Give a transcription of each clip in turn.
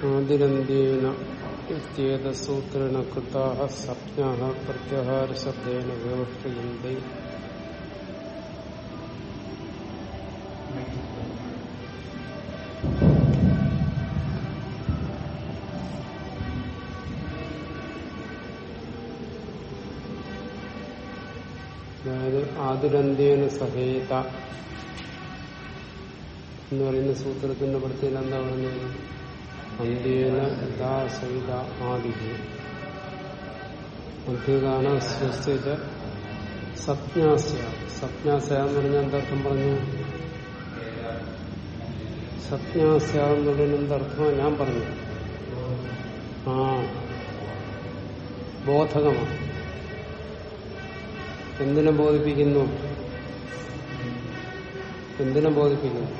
ആദിരന്ത്യേന ഇത്യേതസൂത്രേണ കൃതാः സംജ്ഞാः പ്രത്യാഹാരശബ്ദേന വ്യവഹ്രിയन्ते അതായത് സഹേത എന്ന് പറയുന്ന സൂത്രത്തിന്റെ പ്രത്യേകത എന്താ പറഞ്ഞത് അന്ത്യേന ദാസൈത ആദി മധ്യകാല സ്വസ്ഥിത സപ്ഞാസ്യ എന്ന് പറഞ്ഞാൽ എന്തർത്ഥം പറഞ്ഞു? സപ്ഞാസ്യ എന്നുള്ളതിന് ഞാൻ പറഞ്ഞു. ആ ബോധകമാണ്. എന്തിനെ ബോധിപ്പിക്കുന്നു? എന്തിനെ ബോധിപ്പിക്കുന്നു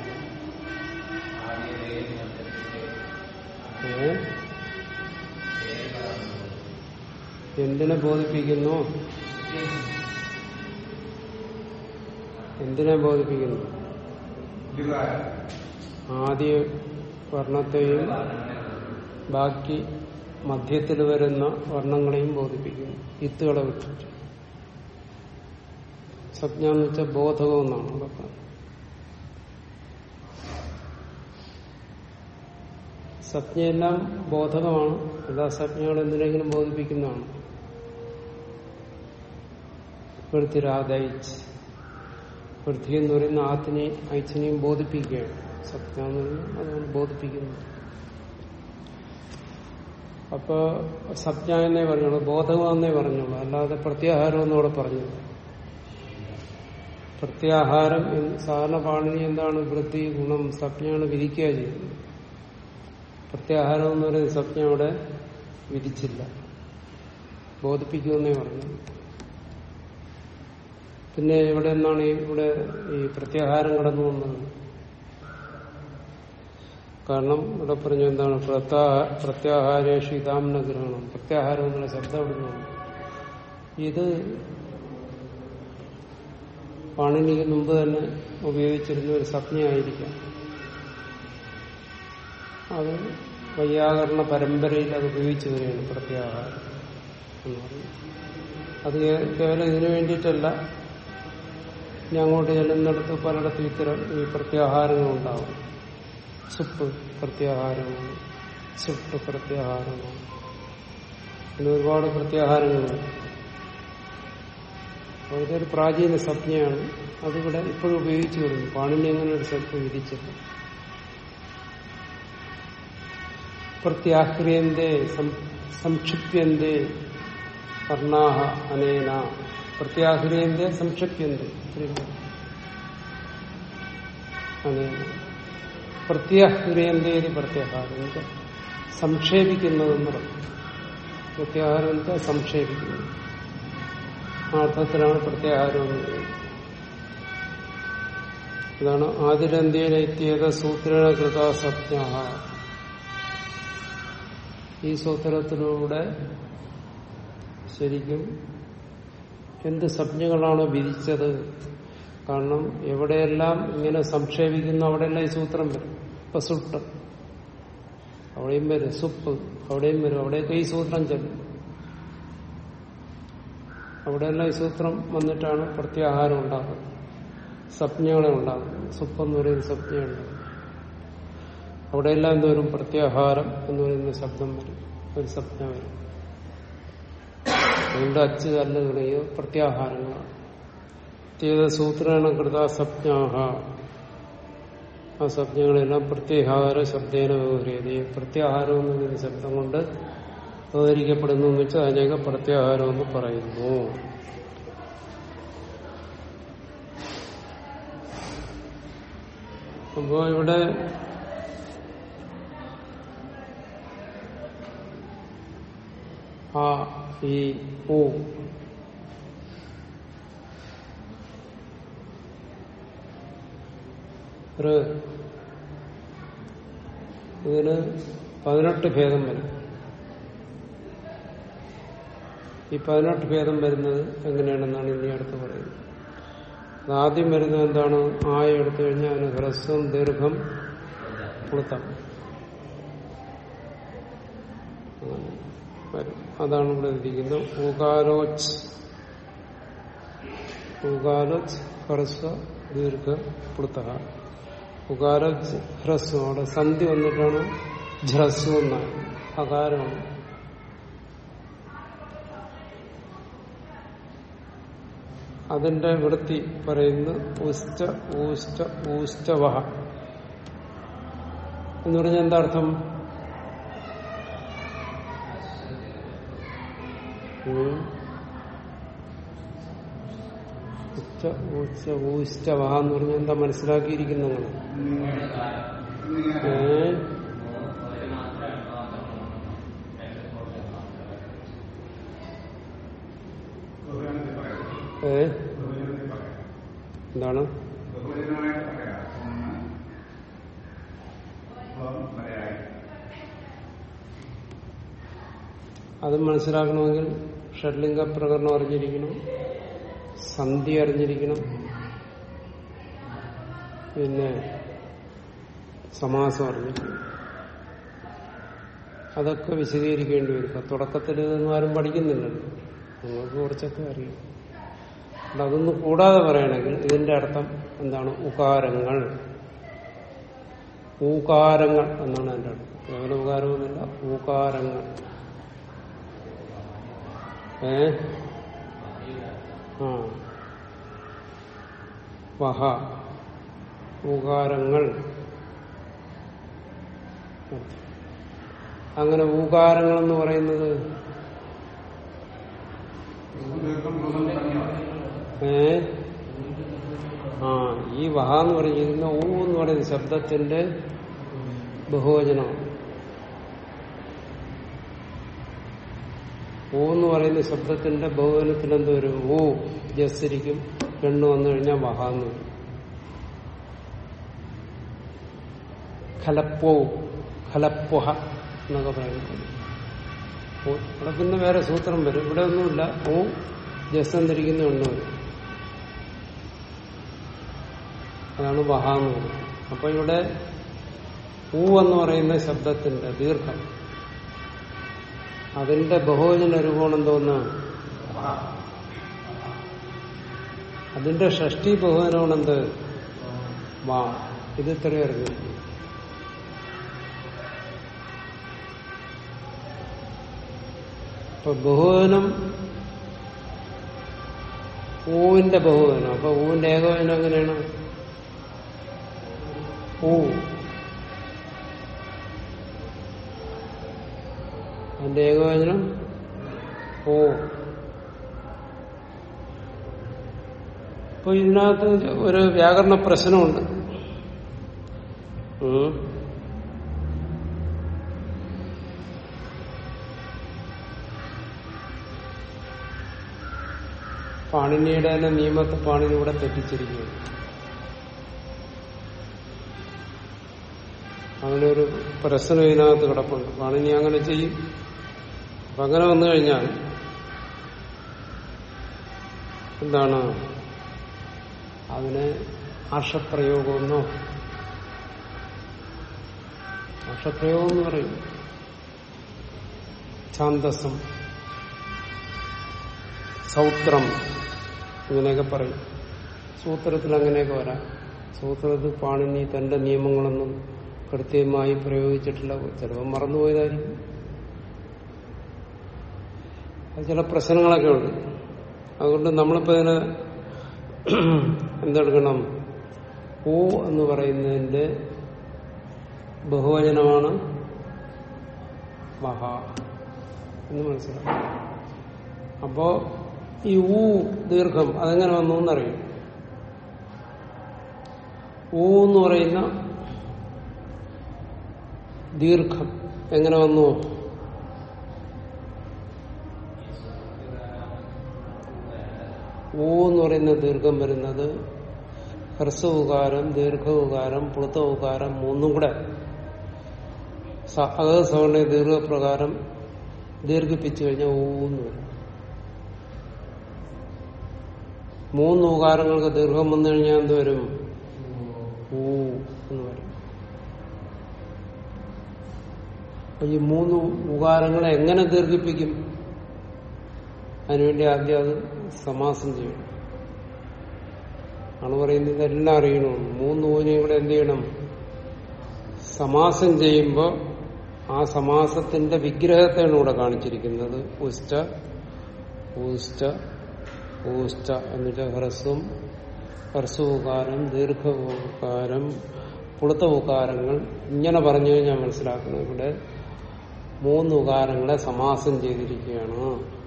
ഏ എന്തിനെ ബോധിപ്പിക്കുന്നു? എന്തിനെ ബോധിപ്പിക്കുന്നു? ആദ്യ വർണത്തെയും ബാക്കി മധ്യത്തിൽ വരുന്ന വർണങ്ങളെയും ബോധിപ്പിക്കുന്നു. ഇത്തുകളെ വിട്ടിട്ട് സജ്ഞ എന്ന് വെച്ചാൽ ബോധകം പറഞ്ഞത് സജ്ഞയെല്ലാം ബോധകമാണ്. എല്ലാ സജ്ഞകൾ എന്തിനെങ്കിലും ബോധിപ്പിക്കുന്നതാണ്. പൃഥ്വിരാജയിച്ച് പൃഥ്വി എന്ന് പറയുന്ന ആത്തിനെ ഐച്ചിനെയും ബോധിപ്പിക്കുകയാണ്. സത്യം അതാണ് ബോധിപ്പിക്കുന്നത് അപ്പൊ സജ്ഞ എന്നേ പറഞ്ഞോളൂ ബോധകമെന്നേ അല്ലാതെ പ്രത്യാഹാരം എന്നോടെ പറഞ്ഞു. പ്രത്യാഹാരം സാധാരണ പാണിനി എന്താണ്? വൃത്തി ഗുണം സപ്ഞാണ് വിധിക്കുക ചെയ്യുന്നത്. പ്രത്യാഹാരം എന്ന് പറയുന്ന സപ്ഞ അവിടെ വിധിച്ചില്ല. ബോധിപ്പിക്കുമെന്നേ പറഞ്ഞു. പിന്നെ ഇവിടെ എന്നാണ് ഇവിടെ ഈ പ്രത്യാഹാരം കടന്നു വന്നത്? കാരണം ഇവിടെ പറഞ്ഞു എന്താണ്? പ്രത്യാഹാരേഷു ഇതാമന ഗ്രഹണം. പ്രത്യാഹാരം എന്നുള്ള ശബ്ദം ഇത് പാണിനിക്ക് മുമ്പ് തന്നെ ഉപയോഗിച്ചിരുന്ന ഒരു സപ്നയായിരിക്കാം അത് വൈയാകരണ പരമ്പരയിൽ അത് ഉപയോഗിച്ചു വരികയാണ് പ്രത്യാഹാരം എന്ന് പറയുന്നത്. അത് കേവലം ഇതിനു വേണ്ടിയിട്ടല്ല. ഇനി അങ്ങോട്ട് ചെല്ലുന്നിടത്ത് പലയിടത്തും ഇത്തരം ഈ പ്രത്യാഹാരങ്ങളുണ്ടാവും. സുപ്പ് പ്രത്യാഹാരമാണ് സുട്ട് പ്രത്യാഹാരമാണ് പിന്നെ ഒരുപാട് പ്രത്യാഹാരങ്ങളുണ്ട്. അതൊരു പ്രാചീന സംജ്ഞയാണ്. അതിവിടെ ഇപ്പോഴും ഉപയോഗിച്ചു വരുന്നു. പാണിനി അങ്ങനെ ഒരു സ്വപ്നം വിധിച്ചില്ല. പ്രത്യാഹ്രിയന്റെ സംക്ഷിപ്യന്റെ വർണാഹ അനേന പ്രത്യാഹ്രിയന്റെ സംക്ഷിപ്യന്റെ അനേന പ്രത്യാഹ്രിയന്റെ പ്രത്യാഹാരം. സംക്ഷേപിക്കുന്നതെന്ന് പറയും പ്രത്യാഹാരത്തെ സംക്ഷേപിക്കുന്നത് ആ അർത്ഥത്തിലാണ് പ്രത്യാഹാരം പറയുന്നത്. ഇതാണ് ആതിരന്ത്യയിലെത്തിയത് സൂത്രേണ കൃത സത്യ ഈ സൂത്രത്തിലൂടെ ശരിക്കും എന്ത് സംജ്ഞകളാണ് വിധിച്ചത്? കാരണം എവിടെയെല്ലാം ഇങ്ങനെ സംക്ഷേപിക്കുന്നു അവിടെയെല്ലാം ഈ സൂത്രം വരും. ഇപ്പൊ സുട്ട്. അവിടെയും വരും. സുപ്പ്. അവിടെയും വരും. അവിടെയൊക്കെ ഈ സൂത്രം ചെല്ലും. അവിടെയെല്ലാം ഈ സൂത്രം വന്നിട്ടാണ് പ്രത്യാഹാരം ഉണ്ടാകുന്നത്. സ്വപ്നങ്ങളെ ഉണ്ടാകുന്നത്. സുപ്പെന്ന് പറയുന്ന സ്വപ്നയുണ്ട് അവിടെയെല്ലാം എന്തോരും പ്രത്യാഹാരം എന്ന് പറയുന്ന ശബ്ദം വരും. ഒരു സ്വപ്ന വരും. അതുകൊണ്ട് അച്ച് കല്ല് തുടങ്ങിയ പ്രത്യാഹാരങ്ങളാണ് സൂത്രേണ കൃത സപ്ഞാഹ ആ സപ്ഞങ്ങളെല്ലാം പ്രത്യാഹാര ശബ്ദേന വ്യവഹരിയത്. പ്രത്യാഹാരം എന്ന് ശബ്ദം കൊണ്ട് വ്യവഹരിക്കപ്പെടുന്നു എന്ന് വെച്ചാൽ അതിനെയൊക്കെ പ്രത്യാഹാരം എന്ന് പറയുന്നു. അപ്പോ ഇവിടെ ആ ഈ ഓ ഇതിന് പതിനെട്ട് ഭേദം വരും. ഈ പതിനെട്ട് ഭേദം വരുന്നത് എങ്ങനെയാണെന്നാണ് ഇനി അടുത്ത് പറയുന്നത്. ആദ്യം വരുന്നത് എന്താണ്? ആയ എടുത്തു കഴിഞ്ഞാൽ അതിന് ഹ്രസ്വം ദീർഘം പുളുത്തം വരും. അതാണ് ഇവിടെ ഇരിക്കുന്നത്. ഊകാലോച്ച് ഊകാലോച്ച് ഹ്രസ്വ ദീർഘ പ്ലുത ഉകാലോച്ച് ഹ്രസ്വം. അവിടെ സന്ധി വന്നിട്ടാണ് ഝ്രസ്വം എന്നാണ്. അകാരമാണ്. അതിന്റെ വൃത്തി പറയുന്ന ഊസ്റ്റ ഊസ്റ്റ ഊസ്റ്റവഹ എന്ന് പറഞ്ഞാൽ എന്താ അർത്ഥം പറഞ്ഞ എന്താ മനസ്സിലാക്കിയിരിക്കുന്നു എന്താണ്? അത് മനസ്സിലാക്കണമെങ്കിൽ ഷഡ്ലിംഗ പ്രകരണം അറിഞ്ഞിരിക്കണം സന്ധി അറിഞ്ഞിരിക്കണം പിന്നെ സമാസം അറിഞ്ഞിരിക്കണം. അതൊക്കെ വിശദീകരിക്കേണ്ടി വരും. തുടക്കത്തിൽ ഇതൊന്നും ആരും പഠിക്കുന്നില്ലല്ലോ. നിങ്ങൾക്ക് കുറച്ചൊക്കെ അറിയും. അതൊന്നും കൂടാതെ പറയണമെങ്കിൽ ഇതിന്റെ അർത്ഥം എന്താണ്? ഉകാരങ്ങൾ. ഊകാരങ്ങൾ എന്നാണ് എന്റെ അർത്ഥം. കേവല ഉകാരമൊന്നുമില്ല ഊകാരങ്ങൾ. ഏ? ആ. ഊകാരങ്ങൾ. അങ്ങനെ ഊകാരങ്ങൾ എന്ന് പറയുന്നത്? ഏ? ആ ഈ വഹ എന്ന് പറഞ്ഞിരിക്കുന്ന ഊ എന്ന് പറയുന്ന ശബ്ദത്തിന്റെ ബഹുവചനമാണ്. ഊ എന്ന് പറയുന്ന ശബ്ദത്തിന്റെ ബഹുവനത്തിൽ എന്തോ ഒരു ഓ ജസ്തിരിക്കും പെണ്ണ് വന്നു കഴിഞ്ഞാൽ വഹാന്ന് വരും. ഖലപ്പോ ഖലപ്പൊഹ എന്നൊക്കെ പറയുന്നത്. പിന്നെ വേറെ സൂത്രം വരും. ഇവിടെ ഒന്നുമില്ല. ഓ ജസ്സം ധരിക്കുന്ന എണ്ണ വരും. അതാണ് വഹാന്ന് പറയുന്നത്. അപ്പൊ ഇവിടെ ഊ എന്ന് പറയുന്ന ശബ്ദത്തിന്റെ ദീർഘം. അതിന്റെ ബഹുവചന രൂപമാണ് എന്തോന്ന് അതിന്റെ ഷഷ്ടി ബഹുവനമാണ് എന്ത് വാ. ഇത് ഇത്രയും അറിഞ്ഞു. ഇപ്പൊ ബഹുവനം ഊവിന്റെ ബഹുവനം അപ്പൊ ഊവിന്റെ ഏകവചനം എങ്ങനെയാണ്? ഊ. അതിന്റെ ഏകവചനം ഓ. അപ്പൊ ഇതിനകത്ത് ഒരു വ്യാകരണ പ്രശ്നമുണ്ട്. പാണിനിയുടെ തന്നെ നിയമത്തെ പാണിനി ഇവിടെ തെറ്റിച്ചിരിക്കുകയാണ് അങ്ങനെ ഒരു പ്രശ്നം ഇതിനകത്ത് കിടപ്പുണ്ട്. പാണിനി അങ്ങനെ ചെയ്യും. അപ്പൊ അങ്ങനെ വന്നു കഴിഞ്ഞാൽ എന്താണ്? അതിനെ ആർഷപ്രയോഗമെന്നോ ആർഷപ്രയോഗം എന്ന് പറയും. ഛാന്തസം സൗത്രം ഇങ്ങനെയൊക്കെ പറയും. സൂത്രത്തിൽ അങ്ങനെയൊക്കെ വരാം. സൂത്രത്തിൽ പാണിനി തന്റെ നിയമങ്ങളൊന്നും കൃത്യമായി പ്രയോഗിച്ചിട്ടില്ല. ചിലപ്പോൾ മറന്നുപോയതായിരിക്കും. ചില പ്രശ്നങ്ങളൊക്കെ ഉണ്ട്. അതുകൊണ്ട് നമ്മളിപ്പോ ഇതിന് എന്തെടുക്കണം? ഓ എന്ന് പറയുന്നതിന്റെ ബഹുവചനമാണ് മഹ എന്ന് മനസ്സിലാക്കാം അപ്പോ ഈ ഊ ദീർഘം അതെങ്ങനെ വന്നു എന്നറിയും. ഊ എന്ന് പറയുന്ന ദീർഘം എങ്ങനെ വന്നു? ഊ എന്ന് പറയുന്ന ദീർഘം വരുന്നത് ഹ്രസ്വ ഉകാരം ദീർഘ ഉകാരം ദീർഘവുകാരം പുളുത്തവുകാരം മൂന്നും കൂടെ. അകത് സവർണ ദീർഘപ്രകാരം ദീർഘിപ്പിച്ചു കഴിഞ്ഞാൽ ഓ എന്ന് വരും. മൂന്ന് ഉകാരങ്ങൾക്ക് ദീർഘം വന്നു കഴിഞ്ഞാൽ എന്ത് വരും? ഊ എന്ന് വരും. ഈ മൂന്ന് ഉകാരങ്ങളെ എങ്ങനെ ദീർഘിപ്പിക്കും? അതിനുവേണ്ടി ആദ്യം അത് സമാസം ചെയ്യണം ആണ് പറയുന്നത് എല്ലാം അറിയണമെന്ന് മൂന്ന് ഊനെ ഇവിടെ എന്ത് ചെയ്യണം? സമാസം ചെയ്യുമ്പോൾ ആ സമാസത്തിന്റെ വിഗ്രഹത്തെയാണ് ഇവിടെ കാണിച്ചിരിക്കുന്നത്. ഉസ്റ്റ ഊസ്റ്റ ഊസ്റ്റ എന്നിട്ട് ഹ്രസ്വം ഹ്രസ്വകാരം ദീർഘകാരം പുളുത്ത ഉകാരങ്ങൾ ഇങ്ങനെ പറഞ്ഞു കഴിഞ്ഞാൽ മനസ്സിലാക്കുന്നത് ഇവിടെ മൂന്ന് ഉകാരങ്ങളെ സമാസം ചെയ്തിരിക്കുകയാണ്.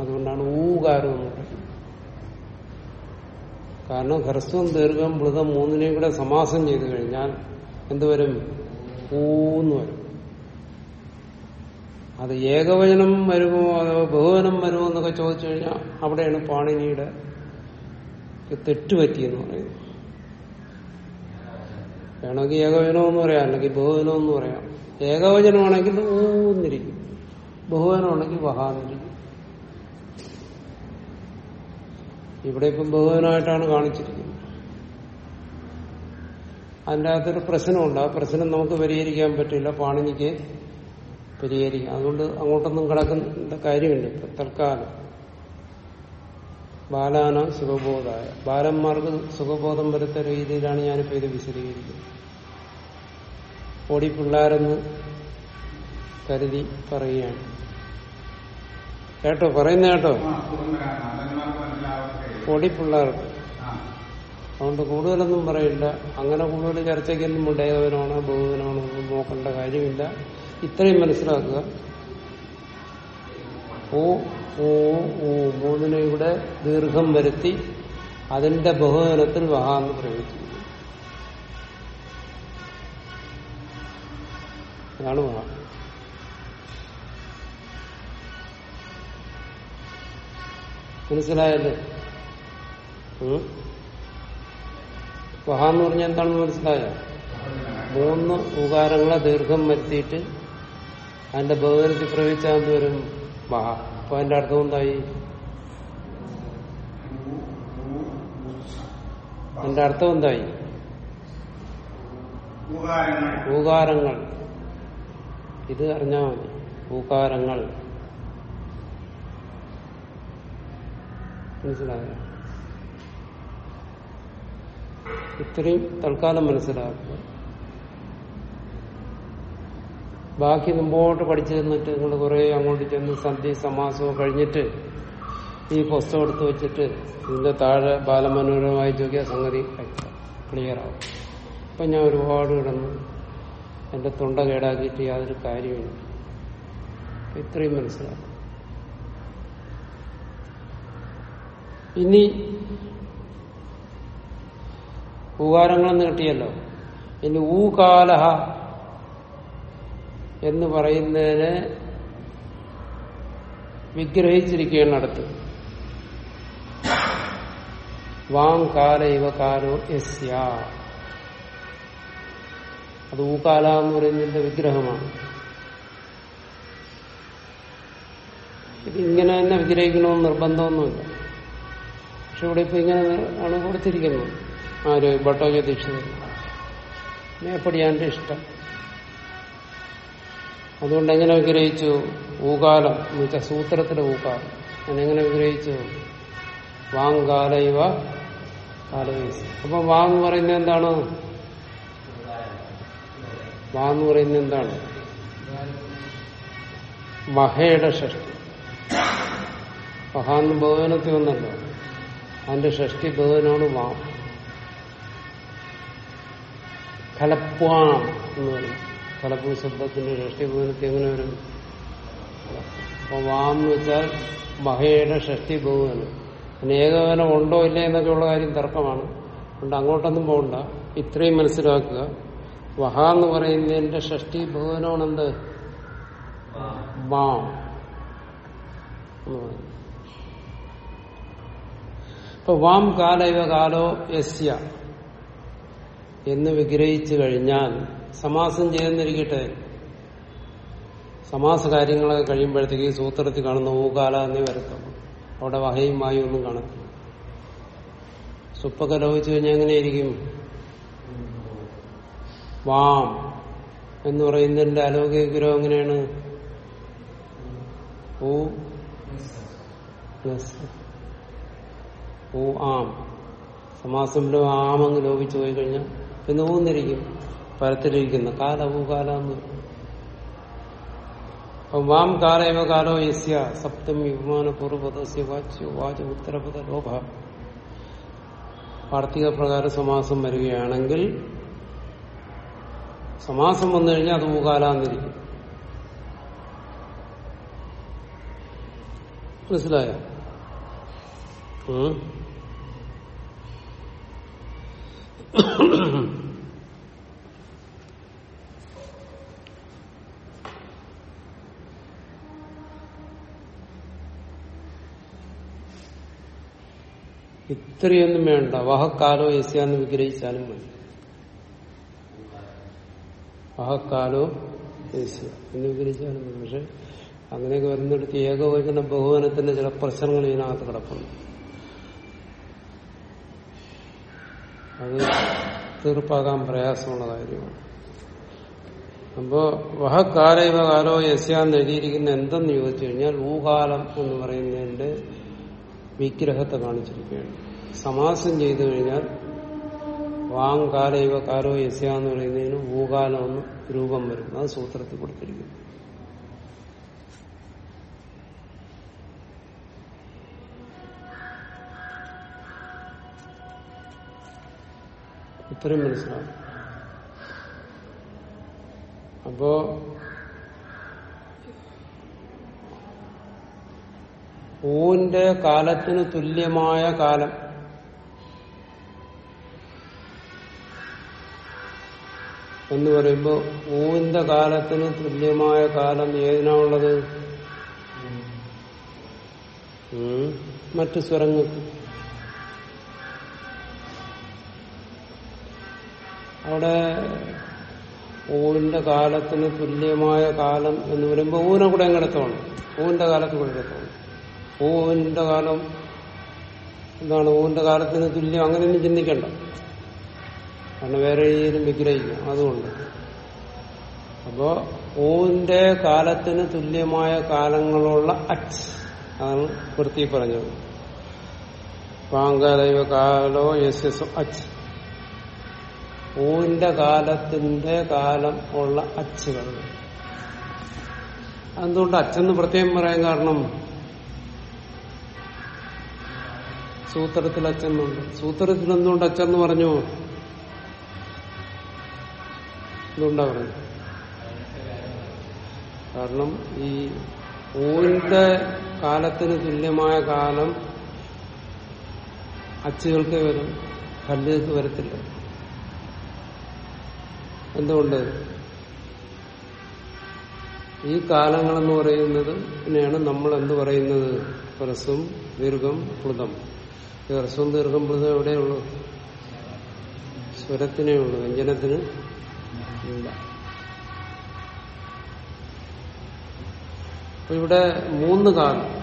അതുകൊണ്ടാണ് ഊകാരം എന്ന് പറയുന്നത്. കാരണം ഹ്രസ്വം ദീർഘം മൃതം മൂന്നിനെയും കൂടെ സമാസം ചെയ്തു കഴിഞ്ഞാൽ എന്തുവരും ഊന്ന് വരും. അത് ഏകവചനം വരുമോ അതോ ബഹുവനം വരുമോ എന്നൊക്കെ ചോദിച്ചു കഴിഞ്ഞാൽ അവിടെയാണ് പാണിനിയുടെ തെറ്റുപറ്റിയെന്ന് പറയുന്നത്. വേണമെങ്കിൽ ഏകവചനം എന്ന് പറയാം അല്ലെങ്കിൽ ബഹുവനം എന്ന് പറയാം. ഏകവചനമാണെങ്കിൽ ഊന്നിരിക്കും. ബഹുവനമാണെങ്കിൽ വഹാന്നിരിക്കും ഇവിടെ ഇപ്പം ബഹുവനായിട്ടാണ് കാണിച്ചിരിക്കുന്നത്. അതിന്റെ അകത്തൊരു പ്രശ്നമുണ്ട്. ആ പ്രശ്നം നമുക്ക് പരിഹരിക്കാൻ പറ്റില്ല. പാണിനിക്ക് പരിഹരിക്കാം. അതുകൊണ്ട് അങ്ങോട്ടൊന്നും കിടക്കുന്ന ഇപ്പൊ തൽക്കാലം. ബാലാന സുഖബോധായ. ബാലന്മാർക്ക് സുഖബോധം വരുത്ത രീതിയിലാണ് ഞാനിപ്പോ ഇത് വിശദീകരിക്കുന്നത്. ഓടി പിള്ളേരെന്ന് കരുതി പറയുകയാണ്. കേട്ടോ പറയുന്ന കേട്ടോ. പൊടി പിള്ളേർക്ക്. അതുകൊണ്ട് കൂടുതലൊന്നും പറയില്ല. അങ്ങനെ കൂടുതൽ ചർച്ചയ്ക്കൊന്നും മുണ്ടേകവനാണോ ബഹുവനാണോ ഒന്നും നോക്കേണ്ട കാര്യമില്ല. ഇത്രയും മനസ്സിലാക്കുക. ഓ ഓ ഓ മൂന്നിനെ ഇവിടെ ദീർഘം വരുത്തി അതിന്റെ ബഹുവനത്തിൽ വഹാന്ന് പ്രയോഗിക്കുന്നു ഇതാണ് വഹ. മനസ്സിലായല്ലേ? വഹ എന്ന് പറഞ്ഞാൽ എന്താണെന്ന് മനസ്സിലായോ? മൂന്ന് ഉകാരങ്ങളെ ദീർഘം വരുത്തിയിട്ട് അതിന്റെ ബഹുവനത്തിൽ പ്രയോഗിച്ചാൽ വരും? വഹ അപ്പൊ അതിന്റെ അർത്ഥം എന്തായി? അതിന്റെ അർത്ഥം എന്തായി? ഊകാരങ്ങൾ ഇത് അറിഞ്ഞാൽ മതി. ഊകാരങ്ങൾ മനസ്സിലായോ? ഇത്രയും തൽക്കാലം മനസ്സിലാക്കുക. ബാക്കി മുമ്പോട്ട് പഠിച്ചു തന്നിട്ട് നിങ്ങൾ കുറെ അങ്ങോട്ട് ചെന്ന് സന്ധി സമാസവും കഴിഞ്ഞിട്ട് ഈ പുസ്തകം എടുത്ത് വെച്ചിട്ട് ഇതിന്റെ താഴെ ബാലമനോരമായി ചോദിക്കുക സംഗതി ക്ലിയർ ആവും. ഇപ്പൊ ഞാൻ ഒരുപാട് കിടന്ന് എന്റെ തൊണ്ട കേടാക്കിയിട്ട് യാതൊരു കാര്യമില്ല ഇത്രയും മനസ്സിലാക്കും ഇനി ഉകാരങ്ങളെന്ന് കിട്ടിയല്ലോ. ഇനി ഊകാലഹ എന്ന് പറയുന്നതിനെ വിഗ്രഹിച്ചിരിക്കുകയാണ് അടുത്ത്. വാം കാല ഇവ കാലോ യസ്യ. അത് ഊകാല എന്ന് പറയുന്നതിന്റെ വിഗ്രഹമാണ്. ഇത് ഇങ്ങനെ തന്നെ വിഗ്രഹിക്കണമെന്ന് നിർബന്ധമൊന്നുമില്ല. പക്ഷെ ഇവിടെ ഇപ്പൊ ഇങ്ങനെ ആണ് കൊടുത്തിരിക്കുന്നത്. ആര്? ഭട്ടോജ ദീക്ഷിതർ മേപ്പടിയാന്റെ ഇഷ്ടം. അതുകൊണ്ട് എങ്ങനെ വിഗ്രഹിച്ചു? ഊകാലം എന്ന് വെച്ചാൽ സൂത്രത്തിലെ ഊകാലം. അതിനെങ്ങനെ വിഗ്രഹിച്ചു? വാങ്കാല ഇവ കാലവേസ് അപ്പൊ വാങ് പറയുന്നത് എന്താണ്? വാന്ന് പറയുന്നത് എന്താണ്? മഹയുടെ ഷഷ്ടി. മഹാന്ന് ബഹുവനത്തിൽ വന്നല്ലോ. അതിന്റെ ഷഷ്ടി ബഹുവനാണ് വാം. കലപ്പാം എന്ന് പറയും. കലപ്പു ശബ്ദത്തിന്റെ ഷഷ്ടി ബഹുവനത്തിൽ എങ്ങനെ വരും? അപ്പൊ വാം എന്ന് വെച്ചാൽ മഹയുടെ ഷഷ്ടി ബഹുവനം പിന്നെ ഏകവനം ഉണ്ടോ ഇല്ലേ എന്നൊക്കെയുള്ള കാര്യം തർക്കമാണ്. അതുകൊണ്ട് അങ്ങോട്ടൊന്നും പോകണ്ട. ഇത്രയും മനസ്സിലാക്കുക. വഹ എന്ന് പറയുന്നതിന്റെ ഷഷ്ടി ബഹുവനമാണെന്ത് വാം. എന്ന് പറയുന്നത് ഇപ്പൊ വാം കാലയവ കാലോ യസ്യ എന്ന് വിഗ്രഹിച്ചു കഴിഞ്ഞാൽ സമാസം ചെയ്യുന്നിരിക്കട്ടെ. സമാസ കാര്യങ്ങളൊക്കെ കഴിയുമ്പോഴത്തേക്ക് സൂത്രത്തിൽ കാണുന്ന ഊകാല എന്നേ വരത്തുള്ളൂ. അവിടെ വഹയും വായും ഒന്നും കാണത്തില്ല. സുപ്പൊക്കെ ലോപിച്ചു കഴിഞ്ഞാൽ എങ്ങനെയായിരിക്കും? വാം എന്ന് പറയുന്നതിന്റെ അലോകിക ഗ്രഹം എങ്ങനെയാണ്? ഊ? ഊ ആം. സമാസംലോ ആമെന്ന് ലോപിച്ചു പോയി കഴിഞ്ഞാൽ പിന്നെ ഊന്നിരിക്കും. പരത്തിലിരിക്കുന്ന. കാല ഊ കാല എന്ന് വാം കാലയവ കാലോ യസ്യ സപ്തമി വിമാന പൂർവപദസ്യ വാച്യോ വാച ഉത്തരപദ ലോഭ. വാർത്തിക പ്രകാര സമാസം വരികയാണെങ്കിൽ സമാസം വന്നു കഴിഞ്ഞാൽ അത് ഊകാലാന്നിരിക്കും. മനസ്സിലായോ. ഇത്രയൊന്നും വേണ്ട. വഹക്കാലോ യസ്യാന്ന് വിഗ്രഹിച്ചാലും മതി. വഹക്കാലോ യസ്യ. എന്ന് വിഗ്രഹിച്ചാലും മതി. പക്ഷെ അങ്ങനെയൊക്കെ വരുന്നിടത്ത് ഏകവചന ബഹുവനത്തിന്റെ ചില പ്രശ്നങ്ങൾ ഇതിനകത്ത് കിടപ്പുണ്ട്. അത് തീർപ്പാക്കാൻ പ്രയാസമുള്ള കാര്യമാണ്. അപ്പോ വഹക്കാലൈവ കാലോ യസ്യാന്ന് എഴുതിയിരിക്കുന്ന എന്തെന്ന് ചോദിച്ചു കഴിഞ്ഞാൽ ഊകാലം എന്ന് പറയുന്നതിന്റെ വിഗ്രഹത്തെ കാണിച്ചിരിക്കുകയാണ്. സമാസം ചെയ്തു കഴിഞ്ഞാൽ വാങ് കാലൈവ കാലോ യസ്യാന്ന് പറയുന്നതിന് ഊകാലം എന്ന് രൂപം വരും. അത് സൂത്രത്തിൽ കൊടുത്തിരിക്കുന്നു. ഇത്രയും മനസ്സിലാവും. അപ്പോ പൂവിന്റെ കാലത്തിന് തുല്യമായ കാലം. എന്ന് പറയുമ്പോൾ പൂവിന്റെ കാലത്തിന് തുല്യമായ കാലം ഏതിനാണുള്ളത്. മറ്റു സ്വരങ്ങൾക്ക്. അവിടെ ഓവിന്റെ കാലത്തിന് തുല്യമായ കാലം എന്ന് പറയുമ്പോൾ ഊനെ കൂടെ എങ്ങെടുത്തോണം ഓവിന്റെ കാലത്ത് കൂടെ എടുത്തോണം. ഊവിന്റെ കാലം എന്താണ്? ഓവിന്റെ കാലത്തിന് തുല്യം അങ്ങനെയൊന്നും ചിന്തിക്കണ്ട. കാരണം വേറെ രീതിയിലും വിഗ്രഹിക്കാം. അതുകൊണ്ട്. അപ്പോ ഓവിന്റെ കാലത്തിന് തുല്യമായ കാലങ്ങളുള്ള അച് അതാണ് വൃത്തി പറഞ്ഞത്. പാങ്കദൈവ കാലോ യശസ് അച്ച്. ഊവിന്റെ കാലത്തിന്റെ കാലം ഉള്ള അച്ചുകൾ. എന്തുകൊണ്ട് അച്ഛന്ന് പ്രത്യേകം പറയാൻ കാരണം? സൂത്രത്തിൽ അച്ഛനുണ്ട് സൂത്രത്തിൽ എന്തുകൊണ്ട് അച്ഛന്ന് പറഞ്ഞു? എന്തുകൊണ്ടാ പറഞ്ഞു കാരണം ഈ ഊരിന്റെ കാലത്തിന് തുല്യമായ കാലം അച്ചുകൾക്ക് വരും കല്ലുകൾക്ക് വരത്തില്ല. എന്തുകൊണ്ട്? ഈ കാലങ്ങളെന്ന് പറയുന്നത് പിന്നെയാണ് നമ്മൾ എന്ത് പറയുന്നത്? ഹ്രസ്വം ദീർഘം പ്ലുതം ഈ ഹ്രസ്വം ദീർഘം പ്ലുതം എവിടെയുള്ളൂ സ്വരത്തിനേ ഉള്ളൂ വ്യഞ്ജനത്തിന് ഇല്ല. ഇവിടെ മൂന്ന് കാലം.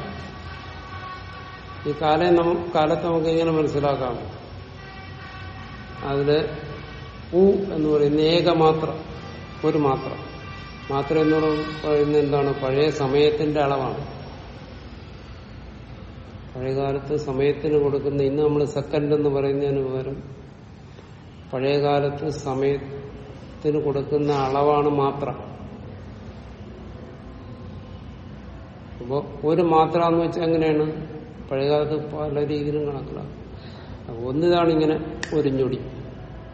ഈ കാലം കാലത്ത് നമുക്ക് എങ്ങനെ മനസ്സിലാക്കാം. അതിൽ ഉ എന്ന് പറയുന്ന ഏകമാത്ര ഒരു മാത്ര. മാത്ര എന്ന് പറയുന്നത് എന്താണ്? പഴയ സമയത്തിന്റെ അളവാണ്. പഴയകാലത്ത് സമയത്തിന് കൊടുക്കുന്ന ഇന്ന് നമ്മൾ സെക്കൻഡ് എന്ന് പറയുന്നതിന് പകരം പഴയകാലത്ത് സമയത്തിന് കൊടുക്കുന്ന അളവാണ് മാത്ര. അപ്പോ ഒരു മാത്ര എന്ന് വെച്ചാൽ എങ്ങനെയാണ് പഴയകാലത്ത് പല രീതിയിലും കണക്കിലാണ് ഒന്നിതാണ് ഇങ്ങനെ ഒരു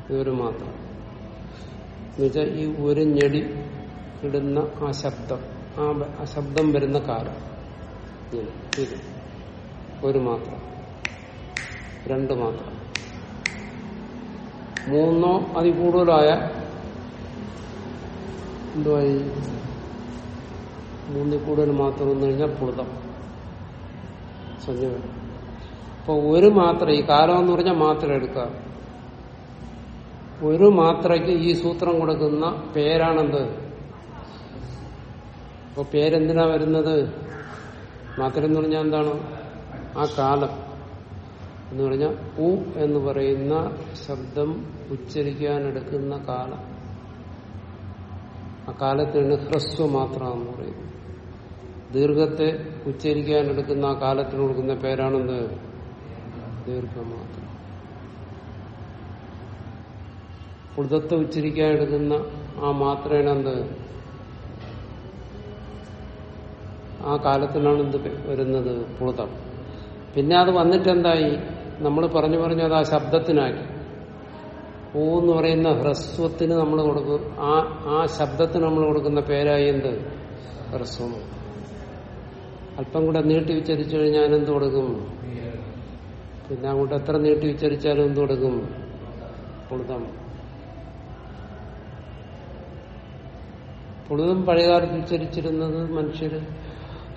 ഇതൊരു മാത്രം എന്നുവെച്ചാൽ ഈ ഒരു ഞെടി ഇടുന്ന ആ ശബ്ദം ആ ആ ശബ്ദം വരുന്ന കാലം. ഇത്. ഒരു മാത്രം. രണ്ട് മാത്രം. മൂന്നോ അതിൽ കൂടുതലായ എന്തുവായി? മൂന്നിൽ കൂടുതൽ മാത്രം എന്ന് കഴിഞ്ഞാൽ പുളുതം. സഞ്ജീവൻ. അപ്പൊ ഒരു മാത്രം ഈ കാലം എന്ന് പറഞ്ഞാൽ മാത്രം എടുക്കുക. ഒരു മാത്രയ്ക്ക് ഈ സൂത്രം കൊടുക്കുന്ന പേരാണെന്ത്? അപ്പൊ പേരെന്തിനാ വരുന്നത്? മാത്ര എന്ന് പറഞ്ഞാൽ എന്താണ്? ആ കാലം. എന്ന് പറഞ്ഞാൽ ഉ എന്ന് പറയുന്ന ശബ്ദം ഉച്ചരിക്കാൻ എടുക്കുന്ന കാലം. ആ കാലത്തിന് ഹ്രസ്വ മാത്രമെന്ന് പറയുന്നത് ദീർഘത്തെ ഉച്ചരിക്കാൻ എടുക്കുന്ന ആ കാലത്തിന് കൊടുക്കുന്ന പേരാണെന്ത്? ദീർഘമാത്രം പുഴുതത്തെ ഉച്ചരിക്കാൻ എടുക്കുന്ന ആ മാത്രയാണ് എന്ത്? ആ കാലത്തിലാണ് എന്ത് വരുന്നത്? പുളുതം. പിന്നെ അത് വന്നിട്ട് എന്തായി നമ്മൾ പറഞ്ഞു പറഞ്ഞു അത് ആ ശബ്ദത്തിനാക്കി. ഓ എന്ന് പറയുന്ന ഹ്രസ്വത്തിന് നമ്മൾ കൊടുക്കും ആ ആ ശബ്ദത്തിന് നമ്മൾ കൊടുക്കുന്ന പേരായി എന്ത്? ഹ്രസ്വം. അല്പം കൂടെ നീട്ടി ഉച്ചരിച്ചു കഴിഞ്ഞാൽ എന്ത് കൊടുക്കും? പിന്നെ അങ്ങോട്ട് എത്ര നീട്ടി ഉച്ചരിച്ചാലും എന്ത് കൊടുക്കും? പുളുതം. പുളുതും പഴയകാലത്ത് ഉച്ചരിച്ചിരുന്നത് മനുഷ്യർ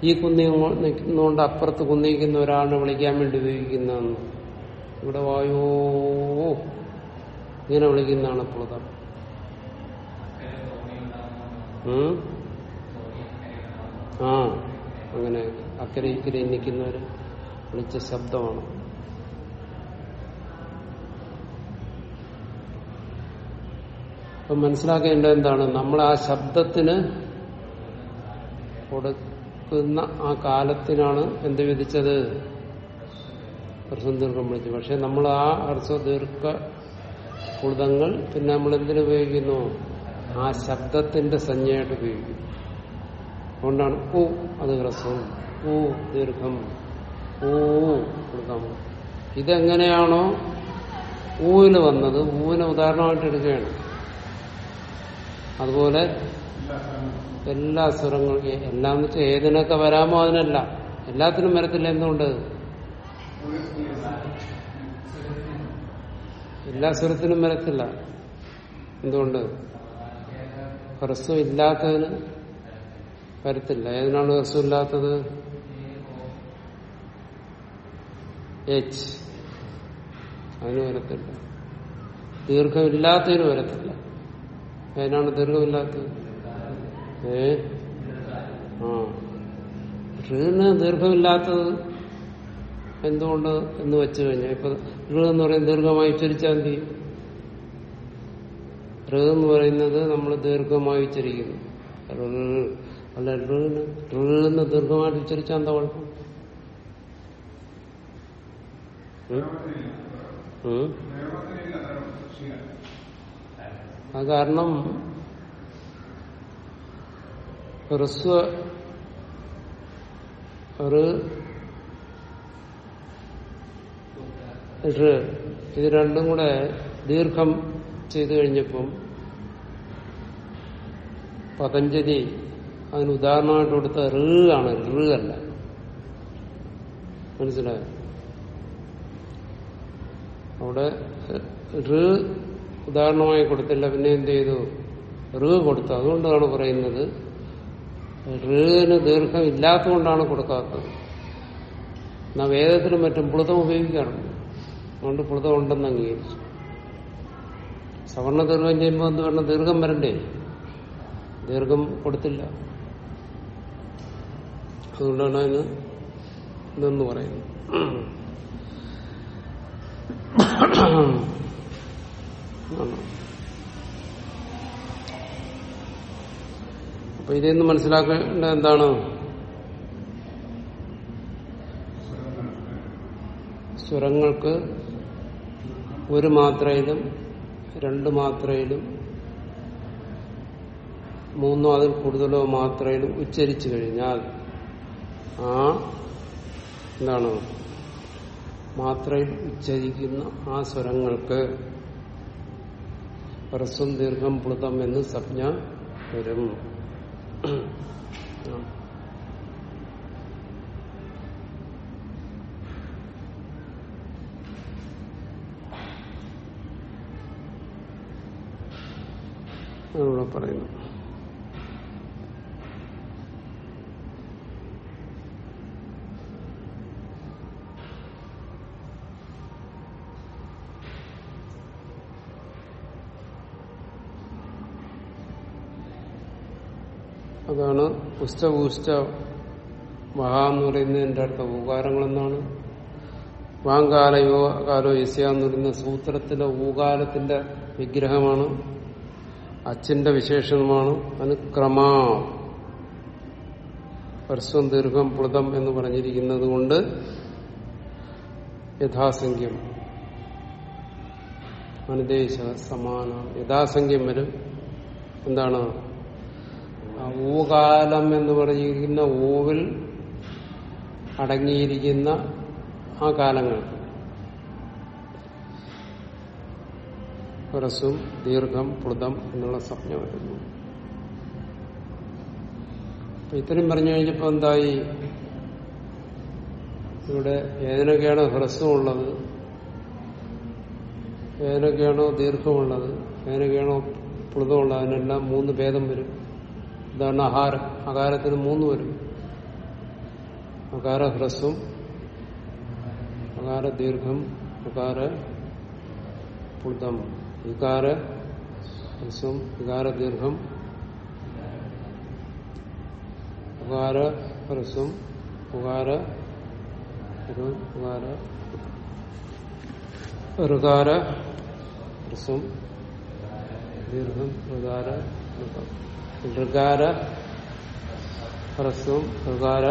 ഈ കുന്നി നിൽക്കുന്നതുകൊണ്ട് അപ്പുറത്ത് കുന്നിക്കുന്ന ഒരാളിനെ വിളിക്കാൻ വേണ്ടി ഉപയോഗിക്കുന്നതെന്ന് ഇവിടെ വായോ ഇങ്ങനെ വിളിക്കുന്നതാണ് പുളുതം ഉം? ആ അങ്ങനെ അക്കരെ ഇക്കരെ നിൽക്കുന്നവര് വിളിച്ച ശബ്ദമാണ്. അപ്പൊ മനസ്സിലാക്കേണ്ടത് എന്താണ്? നമ്മൾ ആ ശബ്ദത്തിന് കൊടുക്കുന്ന ആ കാലത്തിനാണ് എന്ത് വിധിച്ചത്? ഹർസ്വം ദീർഘം വിളിച്ചു പക്ഷെ നമ്മൾ ആ ഹർസ്വ ദീർഘ പുളിതങ്ങൾ പിന്നെ നമ്മൾ എന്തിനു ഉപയോഗിക്കുന്നു? ആ ശബ്ദത്തിന്റെ സംജ്ഞയായിട്ട് ഉപയോഗിക്കുന്നു. അതുകൊണ്ടാണ് ഊ അത് ഹ്രസ്വം. ഊ ദീർഘം. ഊ പുളിതം ഇതെങ്ങനെയാണോ ഊവിന് വന്നത്? ഊവിനെ ഉദാഹരണമായിട്ട് എടുക്കുകയാണ്. അതുപോലെ എല്ലാ സ്വരങ്ങളും എല്ലാം വെച്ച് ഏതിനൊക്കെ വരാമോ അതിനല്ല. എല്ലാത്തിനും വരത്തില്ല എന്തുകൊണ്ട്? എല്ലാ സ്വരത്തിനും വരത്തില്ല. എന്തുകൊണ്ട്? ഹ്രസ്വം ഇല്ലാത്തതിന് വരത്തില്ല. ഏതിനാണ് ഹ്രസ്വം ഇല്ലാത്തത് എച്ച് അതിന് വരത്തില്ല. ദീർഘമില്ലാത്തതിന് വരത്തില്ല. ഏതിനാണ് ദീർഘമില്ലാത്തത്. ഏ? ആ. ഋണ് ദീർഘമില്ലാത്തത് എന്തുകൊണ്ട് എന്ന് വെച്ചു കഴിഞ്ഞാൽ ഇപ്പൊ ഋ എന്ന് പറയുന്നത് ദീർഘമായി ഉച്ചരിച്ചാൽ ചെയ്യും? ഋ എന്ന് പറയുന്നത് നമ്മൾ ദീർഘമായി ഉച്ചരിക്കുന്നു. അല്ല ഋണ് ഋ എന്ന് ദീർഘമായിട്ട് ഉച്ചരിച്ചാൽ എന്താ കുഴപ്പം? ഉം? അത് കാരണം ഹ്രസ്വ ഇത് രണ്ടും കൂടെ ദീർഘം ചെയ്തു കഴിഞ്ഞപ്പം പതഞ്ജലി അതിന് ഉദാഹരണമായിട്ട് കൊടുത്ത ഋ ആണ് ഋ അല്ല. മനസ്സിലായോ? അവിടെ ഋ ഉദാഹരണമായി കൊടുത്തില്ല പിന്നെ എന്ത് ചെയ്തു? ഋ കൊടുത്തു. അതുകൊണ്ടാണ് പറയുന്നത് ഋന് ദീർഘം ഇല്ലാത്തതുകൊണ്ടാണ് കൊടുക്കാത്തത്. എന്നാ വേദത്തിനും മറ്റും പുളുതം ഉപയോഗിക്കാറുണ്ട്. അതുകൊണ്ട് പുളുതം ഉണ്ടെന്ന് അംഗീകരിച്ചു. സവർണ ദീർഘം ചെയ്യുമ്പോൾ എന്ത് വേണം ദീർഘം വരണ്ടേ? ദീർഘം കൊടുത്തില്ല. അതുകൊണ്ടാണ് അതിന് ഇതെന്ന് പറയുന്നത്. അപ്പൊ ഇതെന്ന് മനസ്സിലാക്കേണ്ടത് എന്താണ്? സ്വരങ്ങൾക്ക് ഒരു മാത്രയിലും രണ്ട് മാത്രയിലും മൂന്നോ അതിൽ കൂടുതലോ മാത്രയിലും ഉച്ചരിച്ചു കഴിഞ്ഞാൽ ആ എന്താണ്? മാത്രയിൽ ഉച്ചരിക്കുന്ന ആ സ്വരങ്ങൾക്ക് ഹ്രസ്വം ദീർഘം പ്ലുതം എന്ന് സംജ്ഞ വരും പറയുന്നു അതാണ് ഉഷ്ടപൂഷ്ട മഹാ എന്ന് പറയുന്നതിന്റെ അർത്ഥം ഊകാരങ്ങളെന്നാണ്. വാങ്കാലയോ കാലോ യസ്യ എന്ന് പറയുന്ന സൂത്രത്തിലെ ഊകാലത്തിന്റെ വിഗ്രഹമാണ്. അച്ഛന്റെ വിശേഷണമാണ്. അനുക്രമ പരസ്വം ദീർഘം പ്ലുതം എന്ന് പറഞ്ഞിരിക്കുന്നത് കൊണ്ട് യഥാസംഖ്യം. അനുദേശ സമാന. യഥാസംഖ്യം വരും. എന്താണ്? ഊകാലം എന്ന് പറഞ്ഞിരിക്കുന്ന ഊവിൽ അടങ്ങിയിരിക്കുന്ന ആ കാലങ്ങൾ. ഹ്രസ്വം ദീർഘം പ്ലുതം എന്നുള്ള സംജ്ഞ വരുന്നു. ഇത്രയും പറഞ്ഞു കഴിഞ്ഞപ്പോ എന്തായി? ഇവിടെ ഏതിനൊക്കെയാണോ ഹ്രസ്വമുള്ളത്? ഏതിനൊക്കെയാണോ ദീർഘമുള്ളത്? ഏതിനൊക്കെയാണോ പ്ലുതമുള്ളത് അതിനെല്ലാം മൂന്ന് ഭേദം വരും. ഇതാണ് അഹാരം അകാരത്തിന് മൂന്ന് വരും. അകാര ഹ്രസ്വം അകാര ദീർഘം അകാര പുതം ഇകാര ഹ്രസ്വം ഇകാര ദീർഘം ഉകാര ഹ്രസ്വം ഉകാര ഉകാര ഋകാര ഹ്രസ്വം ദീർഘം ഋകാര ഋകാര ഹ്രസ്വം ഋകാര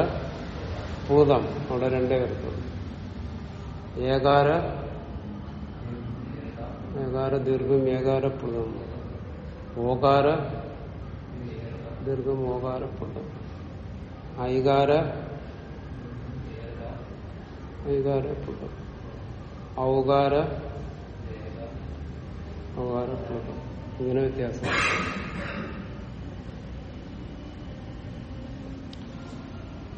പൂതം അവിടെ രണ്ടേ വരത്തുള്ളൂ. ഏകാര ഏകാര ദീർഘം ഏകാര പൂതം ഓകാര ദീർഘം ഓകാര പൂതം ഐകാര ഐകാര പൂതം ഔകാര ഔകാര പൂതം ഇങ്ങനെ വ്യത്യാസം.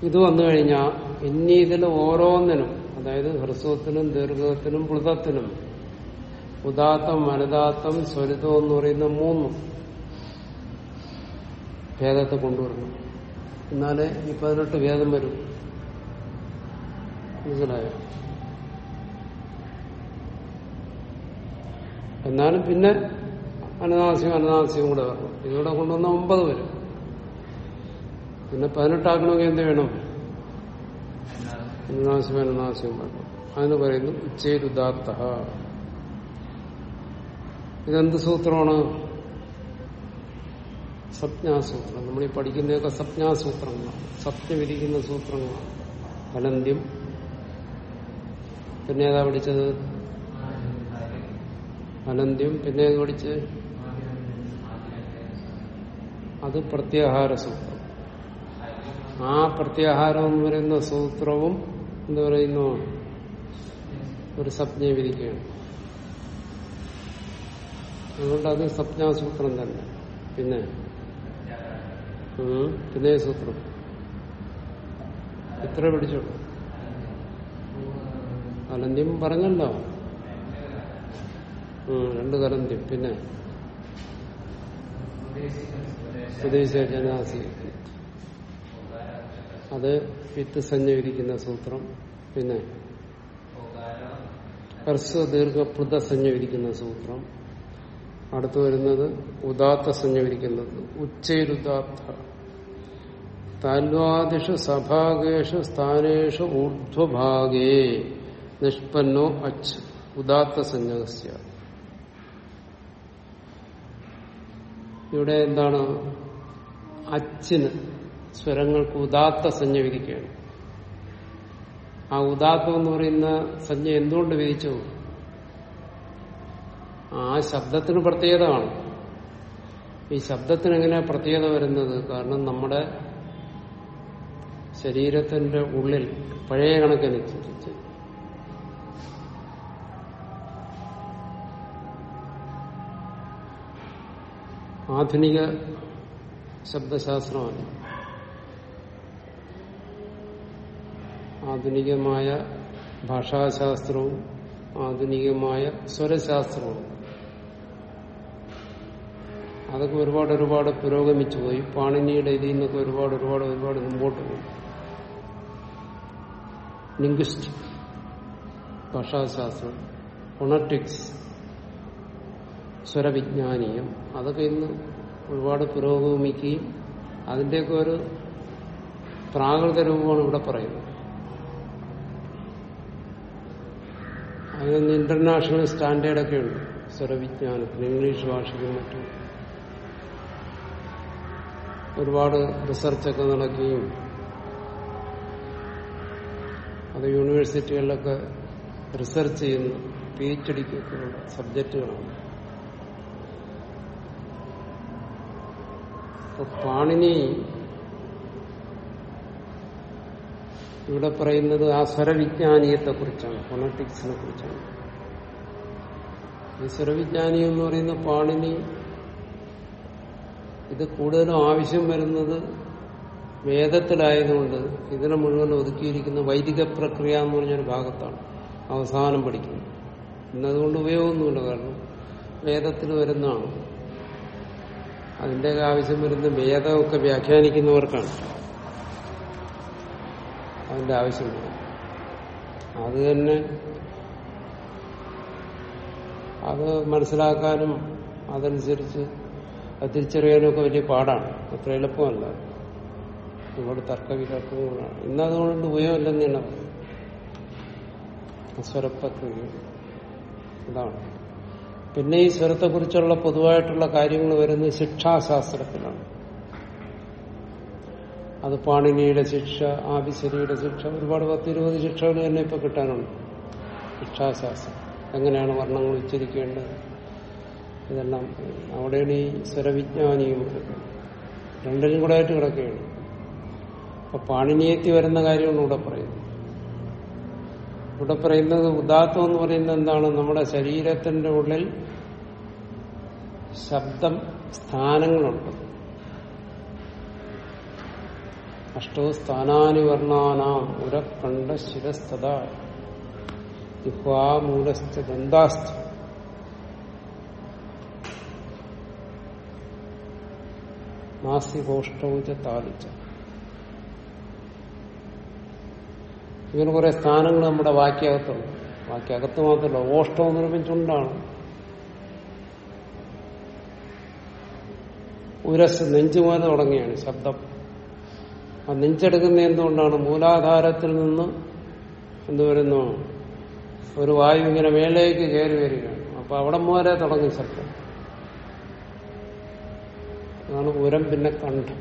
ഇത് വന്നു കഴിഞ്ഞാൽ ഇനി ഇതിൽ ഓരോന്നിനും അതായത് ഹ്രസ്വത്തിനും ദീർഘത്തിനും പ്ലുതത്തിനും ഉദാത്തം അനുദാത്തം സ്വരിതം എന്ന് പറയുന്ന മൂന്നും ഭേദത്തെ കൊണ്ടുവരണം എന്നാലേ ഈ പതിനെട്ട് ഭേദം വരും. മനസ്സിലായോ? എന്നാലും പിന്നെ അനനാസ്യം അനുനാസ്യവും കൂടെ വരണം. ഇതിലൂടെ കൊണ്ടുവന്ന ഒമ്പത് വരും. പിന്നെ പതിനെട്ടാക്കണമെങ്കിൽ എന്ത് വേണം? അനുനാശം അനനാസ്യം വേണം. അതിന് പറയുന്നു ഉച്ചേരുദാത്ത ഇതെന്ത് സൂത്രമാണ്? സപ്ഞാസൂത്രം നമ്മൾ ഈ പഠിക്കുന്നതൊക്കെ സപ്ഞാസൂത്രങ്ങളാണ് സത്യം വിധിക്കുന്ന സൂത്രങ്ങളാണ്. അനന്ത്യം. പിന്നെ ഏതാ പഠിച്ചത്? അനന്ത്യം. പിന്നെ ഏത് പഠിച്ച്? അത് പ്രത്യാഹാര സൂത്രം. ആ പ്രത്യാഹാരം എന്ന് പറയുന്ന സൂത്രവും എന്ത് പറയുന്നു ഒരു സപ്ഞയെ വിധിക്കുകയാണ്. അതുകൊണ്ട് അത് സപ്ഞാസൂത്രം തന്നെ. പിന്നെ? പിന്നെ സൂത്രം. ഇത്ര പിടിച്ചോളൂ അനന്ത്യം പറഞ്ഞല്ലോ. രണ്ട് കലന്ത്യം പിന്നെ? സ്വദേശി ജനാസി. അത് വിത്ത് സഞ്ജീവിക്കുന്ന സൂത്രം. പിന്നെ ഹർസ്വ ദീർഘ പൃത സഞ്ജീവിക്കുന്ന സൂത്രം. അടുത്തു വരുന്നത് ഉദാത്ത സഞ്ജയിരിക്കുന്നത് ഉച്ചയിലുദാത്ത താൽവാദിഷു സഭാഗേഷു സ്ഥാനേഷു ഊർധ്വഭാഗേ. നിഷ്പന്നോ അച്ഛ ഉദാത്ത സഞ്ജസ്യ ഇവിടെ എന്താണ്? അച്ചിന്. സ്വരങ്ങൾക്ക് ഉദാത്ത സഞ്ജ വിധിക്കുകയാണ്. ആ ഉദാത്തം എന്ന് പറയുന്ന സഞ്ജ എന്തുകൊണ്ട് വിധിച്ചു? ആ ശബ്ദത്തിന് പ്രത്യേകത കാണും ഈ ശബ്ദത്തിന് എങ്ങനെയാ പ്രത്യേകത വരുന്നത്? കാരണം നമ്മുടെ ശരീരത്തിന്റെ ഉള്ളിൽ പഴയ കണക്കനുസരിച്ച് ആധുനിക ശബ്ദശാസ്ത്രമല്ല ആധുനികമായ ഭാഷാശാസ്ത്രവും ആധുനികമായ സ്വരശാസ്ത്രവും. അതൊക്കെ ഒരുപാട് ഒരുപാട് പുരോഗമിച്ചു പോയി. പാണിനിയുടെ ഇതിൽ നിന്നൊക്കെ ഒരുപാട് ഒരുപാട് ഒരുപാട് മുമ്പോട്ട് പോയി. ലിംഗ്വിസ്റ്റ് ഭാഷാശാസ്ത്രം ഫൊണറ്റിക്സ് സ്വരവിജ്ഞാനീയം അതൊക്കെ ഇന്ന് ഒരുപാട് പുരോഗമിക്കുകയും അതിന്റെയൊക്കെ ഒരു പ്രാകൃത രൂപമാണ് ഇവിടെ പറയുന്നത്. അതിന് ഇന്റർനാഷണൽ സ്റ്റാൻഡേർഡൊക്കെ ഉണ്ട്. സ്വരവിജ്ഞാനത്തിന് ഇംഗ്ലീഷ് ഭാഷയ്ക്കും മറ്റും. ഒരുപാട് റിസർച്ചൊക്കെ നടക്കുകയും അത് യൂണിവേഴ്സിറ്റികളിലൊക്കെ റിസർച്ച് ചെയ്യുന്ന പി എച്ച് ഡിക്കൊക്കെയുള്ള സബ്ജക്റ്റുകളാണ് അപ്പൊ പാണിനി ഇവിടെ പറയുന്നത് ആ സ്വരവിജ്ഞാനീയത്തെ കുറിച്ചാണ് ഫൊണറ്റിക്സിനെ കുറിച്ചാണ് ഈ സ്വരവിജ്ഞാനി എന്ന് പറയുന്ന പാണിനി ഇത് കൂടുതലും ആവശ്യം വരുന്നത് വേദത്തിലായതുകൊണ്ട് ഇതിനെ മുഴുവൻ ഒതുക്കിയിരിക്കുന്ന വൈദിക പ്രക്രിയ എന്ന് പറഞ്ഞൊരു ഭാഗത്താണ് അവസാനം പഠിക്കുന്നത്. ഇന്നതുകൊണ്ട് ഉപയോഗമൊന്നുമില്ല കാരണം വേദത്തിൽ വരുന്നതാണ്. അതിന്റെ ആവശ്യം വരുന്ന വേദമൊക്കെ വ്യാഖ്യാനിക്കുന്നവർക്കാണ്. അതിന്റെ ആവശ്യമില്ല. അത് തന്നെ അത് മനസ്സിലാക്കാനും അതനുസരിച്ച് അത് തിരിച്ചറിയാനും ഒക്കെ വലിയ പാടാണ്. അത്ര എളുപ്പമല്ല. ഒരുപാട് തർക്കവിതർക്കങ്ങളാണ് ഇന്നതുകൊണ്ട് ഉപയോഗമില്ലെന്നാണ് സ്വരപ്രക്രിയ ഇതാണ് പിന്നെ ഈ സ്വരത്തെക്കുറിച്ചുള്ള പൊതുവായിട്ടുള്ള കാര്യങ്ങൾ വരുന്നത് ശിക്ഷാശാസ്ത്രത്തിലാണ് അത് പാണിനിയുടെ ശിക്ഷ ആഭിശരിയുടെ ശിക്ഷ ഒരുപാട് പത്തിരുപത് ശിക്ഷകൾ തന്നെ ഇപ്പൊ കിട്ടാനുണ്ട്. ശിക്ഷാശാസ്ത്രം. എങ്ങനെയാണ് വർണങ്ങൾ ഉച്ചരിക്കേണ്ടത്? ഇതെല്ലാം അവിടെയാണ് ഈ സ്വരവിജ്ഞാനിയും രണ്ടിനും കൂടെ ആയിട്ട് കിടക്കുകയാണ്. അപ്പൊ പാണിനിയെത്തി വരുന്ന കാര്യമാണ് ഇവിടെ പറയുന്നത്. ഇവിടെ പറയുന്നത് ഉദാത്തം എന്ന് പറയുന്നത് എന്താണ്? നമ്മുടെ ശരീരത്തിന്റെ ഉള്ളിൽ ശബ്ദം സ്ഥാനങ്ങളുണ്ട്. അഷ്ടോ സ്ഥാനാനി വർണാനാം ഉരക്കണ്ഠ ശിരസ്തത മൂലസ്ഥ ദന്താസ്ഥ നാസികോഷ്ടൗച താലിച്ച. ഇങ്ങനെ കുറെ സ്ഥാനങ്ങൾ നമ്മുടെ വാക്യകത്തുണ്ട്. വാക്യകത്ത് മാത്രമല്ല ഓഷ്ടം എന്ന് പറയുമ്പോൾ ചുണ്ടാണ് ഉരസ് നെഞ്ചുപോലെ തുടങ്ങിയാണ് ശബ്ദം. ആ നെഞ്ചെടുക്കുന്ന എന്തുകൊണ്ടാണ്? മൂലാധാരത്തിൽ നിന്ന് എന്തുവരുന്നു ഒരു വായു ഇങ്ങനെ മേലേക്ക് കയറി വരികയാണ്. അപ്പൊ അവിടെ മുതലേ തുടങ്ങി ശബ്ദം. അതാണ് ഉരം പിന്നെ കണ്ഠം.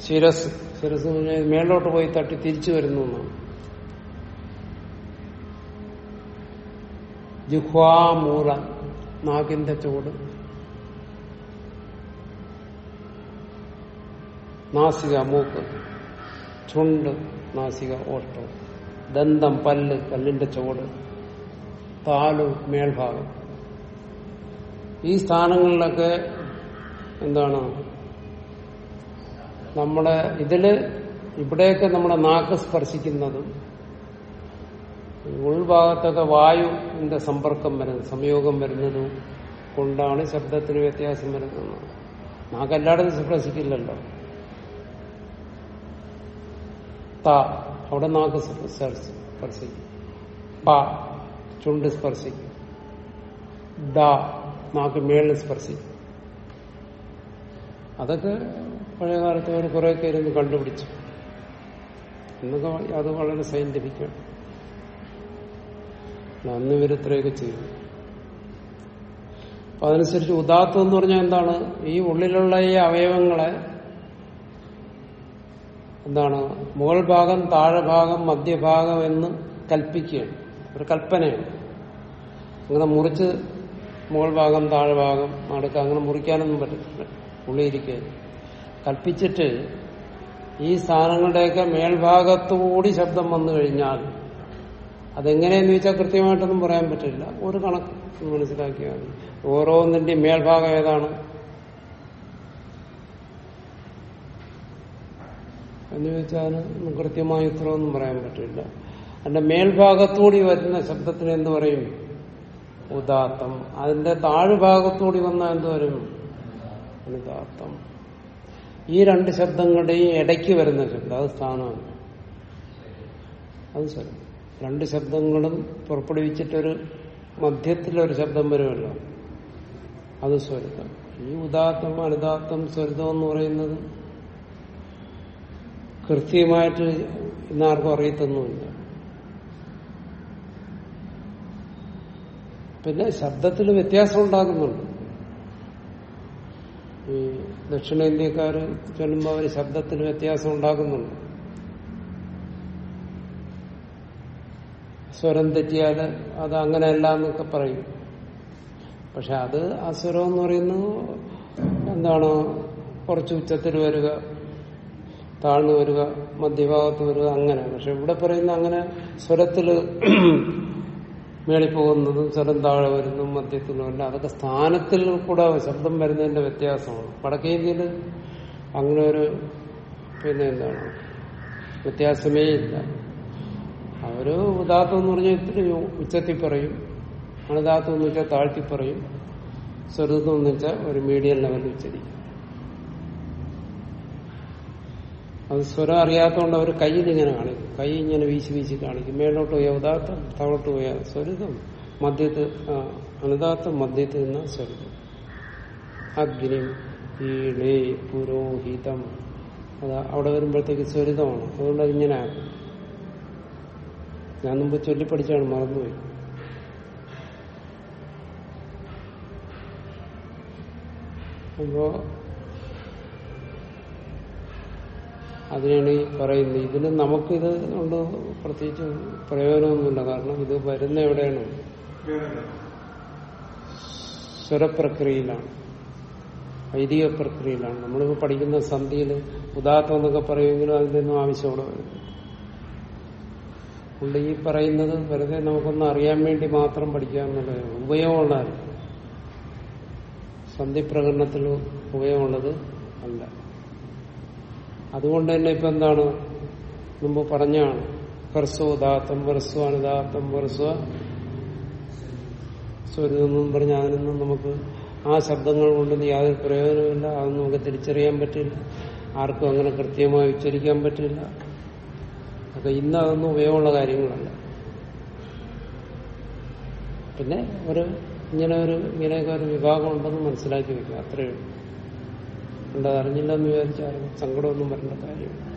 ശിരസ് ശിരസ് മേളിലോട്ട് പോയി തട്ടി തിരിച്ചു വരുന്നു എന്നാണ്. ജിഹ്വാമൂല നാഗിന്റെ ചൂട് നാസിക മൂക്ക് ചുണ്ട് നാസിക ഓട്ടം ദന്തം പല്ല് പല്ലിന്റെ ചോട് താലു മേൽഭാഗം. ഈ സ്ഥാനങ്ങളിലൊക്കെ എന്താണ്? നമ്മുടെ ഇതിൽ ഇവിടെയൊക്കെ നമ്മുടെ നാക്ക് സ്പർശിക്കുന്നതും ഉൾഭാഗത്തൊക്കെ വായുവിന്റെ സമ്പർക്കം വരുന്നത് സംയോഗം വരുന്നതും കൊണ്ടാണ് ശബ്ദത്തിന് വ്യത്യാസം വരുന്നത്. നാക്കെല്ലായിടത്തും സ്പർശിക്കില്ലല്ലോ. ത അവിടെ നാക്ക് സ്പർശിക്കും. പ ചുണ്ട് സ്പർശിക്കും. ദ നാക്ക് മേളിൽ സ്പർശിക്കും. അതൊക്കെ പഴയ കാലത്ത് അവർ കുറേയൊക്കെ ഇരുന്ന് കണ്ടുപിടിച്ചു. എന്നൊക്കെ അത് വളരെ സയന്റിഫിക്കാണ്. അന്ന് ഇവർ ഇത്രയൊക്കെ ചെയ്തു. അപ്പൊ അതനുസരിച്ച് ഉദാത്തം എന്ന് പറഞ്ഞാൽ എന്താണ്? ഈ ഉള്ളിലുള്ള ഈ അവയവങ്ങളെ എന്താണ് മുകൾ ഭാഗം താഴെ ഭാഗം മധ്യഭാഗം എന്ന് കൽപ്പിക്കുകയാണ്. ഒരു കൽപ്പനയാണ്. അങ്ങനെ മുറിച്ച് മുകൾ ഭാഗം താഴെ ഭാഗം നടക്കുക അങ്ങനെ മുറിക്കാനൊന്നും പറ്റത്തില്ല. ഉള്ളിയിരിക്കുക കൽപ്പിച്ചിട്ട് ഈ സ്ഥാനങ്ങളുടെയൊക്കെ മേൽഭാഗത്തുകൂടി ശബ്ദം വന്നു കഴിഞ്ഞാൽ അതെങ്ങനെയെന്ന് വെച്ചാൽ കൃത്യമായിട്ടൊന്നും പറയാൻ പറ്റില്ല. ഒരു കണക്ക് മനസ്സിലാക്കിയാൽ ഓരോന്നിന്റെയും മേൽഭാഗം ഏതാണ്? എന്ന് ചോദിച്ചാൽ കൃത്യമായ ഉത്തരവൊന്നും പറയാൻ പറ്റില്ല. അതിന്റെ മേൽഭാഗത്തൂടി വരുന്ന ശബ്ദത്തിന് എന്ത് പറയും? ഉദാത്തം. അതിന്റെ താഴ്ഭാഗത്തൂടി വന്നാൽ എന്ത് വരും? ഉദാത്തം. ഈ രണ്ട് ശബ്ദങ്ങളുടെയും ഇടയ്ക്ക് വരുന്ന ശബ്ദം. അത് സ്ഥാനമാണ് അത് ശരി. രണ്ട് ശബ്ദങ്ങളും പുറപ്പെടുവിച്ചിട്ടൊരു മധ്യത്തിലൊരു ശബ്ദം വരുമല്ലോ. അത് സ്വരുതം. ഈ ഉദാത്തം അനുദാത്തം സ്വരുതം എന്ന് പറയുന്നത് കൃത്യമായിട്ട് ഇന്നാർക്കും അറിയത്തൊന്നുമില്ല. പിന്നെ ശബ്ദത്തിൽ വ്യത്യാസം ഉണ്ടാകുന്നുണ്ട്. ഈ ദക്ഷിണേന്ത്യക്കാർ ചൊല്ലുമ്പോൾ അവർ ശബ്ദത്തിൽ വ്യത്യാസം ഉണ്ടാകുന്നുണ്ട്. സ്വരം തെറ്റിയാൽ അത് അങ്ങനെയല്ല എന്നൊക്കെ പറയും. പക്ഷെ അത് ആ സ്വരം എന്ന് പറയുന്നത് എന്താണ്? കുറച്ച് ഉച്ചത്തിൽ വരിക. താഴ്ന്നു വരിക മധ്യഭാഗത്ത് വരിക അങ്ങനെ. പക്ഷെ ഇവിടെ പറയുന്ന അങ്ങനെ സ്വരത്തിൽ മേളിപ്പോകുന്നതും സ്വരം താഴെ വരുന്നതും മധ്യത്തിൽ അല്ല. അതൊക്കെ സ്ഥാനത്തിൽ കൂടെ ശബ്ദം വരുന്നതിന്റെ വ്യത്യാസമാണ്. വടക്കേ ഇന്ത്യയിൽ അങ്ങനെ ഒരു പിന്നെ എന്താണ്? വ്യത്യാസമേ ഇല്ല. അവർ ഉദാത്തം എന്ന് പറഞ്ഞാൽ ഇത്തിരി ഉച്ചത്തിൽ പറയും. അണുദാത്തം എന്ന് വെച്ചാൽ താഴ്ത്തി പറയും. സ്വരുതം എന്ന് വെച്ചാൽ ഒരു മീഡിയം ലെവലിൽ ഉച്ചരിക്കും അത് സ്വരം അറിയാത്തതുകൊണ്ട് അവർ കയ്യിൽ ഇങ്ങനെ കാണിക്കും. കൈ ഇങ്ങനെ വീശി വീശി കാണിക്കും. മേലോട്ട് പോയാൽ ഉദാത്തം താഴോട്ട് പോയാൽ സ്വരുതം. മദ്യത്ത് അനുദാത്തം മദ്യത്ത് നിന്ന സ്വരുതം. അഗ്നി ഈളേ പുരോഹിതം. അത് അവിടെ വരുമ്പോഴത്തേക്ക് സ്വരിതമാണ്. അതുകൊണ്ട് അതിങ്ങനെ ആക്കും. ഞാൻ മുമ്പ് ചൊല്ലിപ്പടിച്ചാണ് മറന്നുപോയി. അപ്പോ അതിനാണ് ഈ പറയുന്നത്. ഇതിന് നമുക്കിത് കൊണ്ട് പ്രത്യേകിച്ച് പ്രയോജനമൊന്നുമില്ല. കാരണം ഇത് വരുന്ന എവിടെയാണ്? സ്വരപ്രക്രിയയിലാണ്. വൈദിക പ്രക്രിയയിലാണ് നമ്മളിപ്പോൾ പഠിക്കുന്ന സന്ധിയിൽ ഉദാത്തം എന്നൊക്കെ പറയുമെങ്കിലും അതിന്റെയൊന്നും ആവശ്യമുള്ള വരുന്നു ഈ പറയുന്നത് വെറുതെ നമുക്കൊന്ന് അറിയാൻ വേണ്ടി മാത്രം പഠിക്കാമെന്നുള്ളത് ഉപയോഗമുള്ളതല്ല. സന്ധി പ്രകടനത്തിൽ ഉപയോഗമുള്ളത് അല്ല. അതുകൊണ്ട് തന്നെ ഇപ്പൊ എന്താണ്? മുമ്പ് പറഞ്ഞാണ്. പെർസോ ദാത്തം പെർസോ അനുദാത്തം പെർസോ സ്വരുതെന്നും പറഞ്ഞ അതിനൊന്നും നമുക്ക് ആ ശബ്ദങ്ങൾ കൊണ്ടൊന്നും യാതൊരു പ്രയോജനമില്ല അതൊന്നും നമുക്ക് തിരിച്ചറിയാൻ പറ്റില്ല. ആർക്കും അങ്ങനെ കൃത്യമായി ഉച്ചരിക്കാൻ പറ്റില്ല. അതൊക്കെ ഇന്ന് അതൊന്നും ഉപയോഗമുള്ള കാര്യങ്ങളല്ല. പിന്നെ ഒരു ഇങ്ങനെ ഒരു ഇങ്ങനെയൊക്കെ ഒരു വിഭാഗം ഉണ്ടെന്ന് മനസ്സിലാക്കി വെക്കുക. അത്രയേ ഉള്ളൂ. ഉണ്ട് അറിഞ്ഞില്ലെന്ന് വിചാരിച്ചാലും സങ്കടമൊന്നും വരേണ്ട കാര്യം.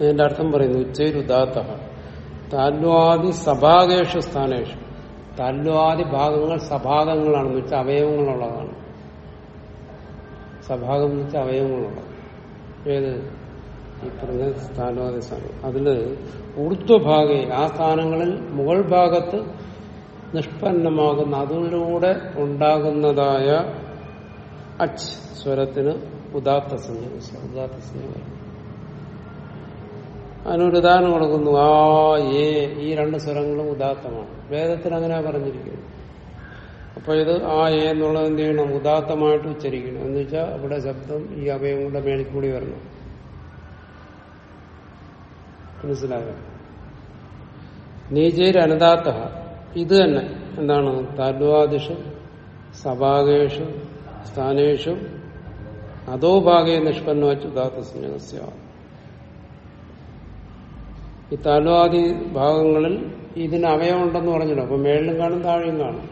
അതിന്റെ അർത്ഥം പറയുന്നു ഉച്ചൈരുദാത്ത താല്വാദി സഭാകേഷ സ്ഥാനേഷു. താല്വാദി ഭാഗങ്ങൾ സഭാഗങ്ങളാണെന്ന് വെച്ചാൽ അവയവങ്ങളുള്ളതാണ്. സഭാഗം എന്ന് വെച്ചാൽ അവയവങ്ങളുള്ളത്. ഏത്? ഈ പറഞ്ഞ സ്ഥാനവാദി സ്ഥാനം. അതിൽ ഊർധ്വഭാഗെ ആ സ്ഥാനങ്ങളിൽ മുകൾ ഭാഗത്ത് നിഷ്പന്നമാകുന്ന അതിലൂടെ ഉണ്ടാകുന്നതായ അച്ച് സ്വരത്തിന് ഉദാത്ത സംജ്ഞ ഉദാത്ത അതിനൊരു ഉദാഹരണം കൊടുക്കുന്നു. ആ ഏ ഈ രണ്ട് സ്വരങ്ങളും ഉദാത്തമാണ്. വേദത്തിൽ അങ്ങനെ പറഞ്ഞിരിക്കുന്നു അപ്പൊ ഇത് ആ ഏ എന്നുള്ളത് എന്ത് ചെയ്യണം? ഉദാത്തമായിട്ട് ഉച്ചരിക്കണം. എന്ന് വെച്ചാൽ അവിടെ ശബ്ദം ഈ അവയവങ്ങളുടെ മേളിൽ കൂടി വരണം. മനസ്സിലായോ? നീചേര് അനുദാത്ത ഇത് തന്നെ. എന്താണ്? താലുവാദിഷം സഭാഗേഷു സ്ഥാനേഷു അതോ ഭാഗേ നിഷ്പന്നവച്ചു ഉദാത്ത ഈ താലുവാദി ഭാഗങ്ങളിൽ ഇതിന് അവയവമുണ്ടെന്ന് പറഞ്ഞല്ലോ അപ്പൊ മേളിലും കാണും താഴെയും കാണും.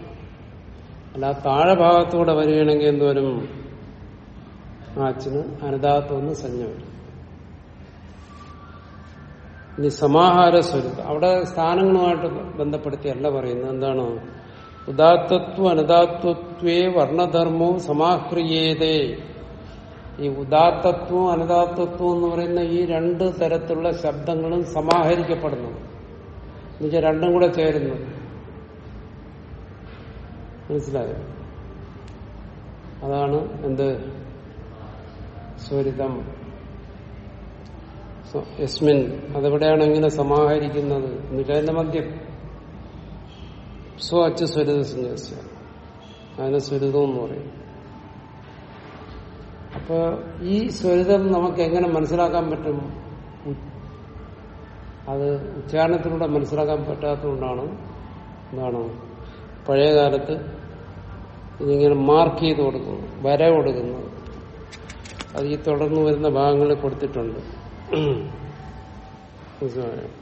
അല്ല താഴെ ഭാഗത്തൂടെ വരികയാണെങ്കിൽ എന്തോരും? ആച്ചിന് അനുദാത്തം ഒന്ന് സഞ്ജ വരും. ഇനി സമാഹാര സ്വരൂപം അവിടെ സ്ഥാനങ്ങളുമായിട്ട് ബന്ധപ്പെടുത്തി അല്ല പറയുന്നത്. എന്താണ്? ഉദാത്തത്വ അനുദാത്വത്വേ വർണധർമ്മവും സമാഹ്രിയേതേ. ഈ ഉദാത്തത്വവും അനുദാത്തത്വം എന്ന് പറയുന്ന ഈ രണ്ട് തരത്തിലുള്ള ശബ്ദങ്ങളും സമാഹരിക്കപ്പെടുന്നു. എന്നുവെച്ചാൽ രണ്ടും കൂടെ ചേരുന്നു. മനസ്സിലായോ? അതാണ് എന്ത്? സ്വരിതം. സ്വ- യസ്മിൻ അതെവിടെയാണ് ഇങ്ങനെ സമാഹരിക്കുന്നത്? എന്നുവെച്ചാൽ അതിന്റെ മദ്യം സ്വ അച്ച് സ്വരിത സന്യാസ അതിനെ സ്വരിതം എന്ന് പറയും. അപ്പൊ ഈ സ്വരിതം നമുക്ക് എങ്ങനെ മനസ്സിലാക്കാൻ പറ്റും? അത് ഉച്ചാരണത്തിലൂടെ മനസ്സിലാക്കാൻ പറ്റാത്തതുകൊണ്ടാണ്. എന്താണ്? പഴയ കാലത്ത് ഇതിങ്ങനെ മാർക്ക് ചെയ്ത് കൊടുക്കുന്നു. വര കൊടുക്കുന്നത് അത് ഈ തുടർന്ന് വരുന്ന ഭാഗങ്ങളിൽ കൊടുത്തിട്ടുണ്ട്. മനസ്സിലായോ?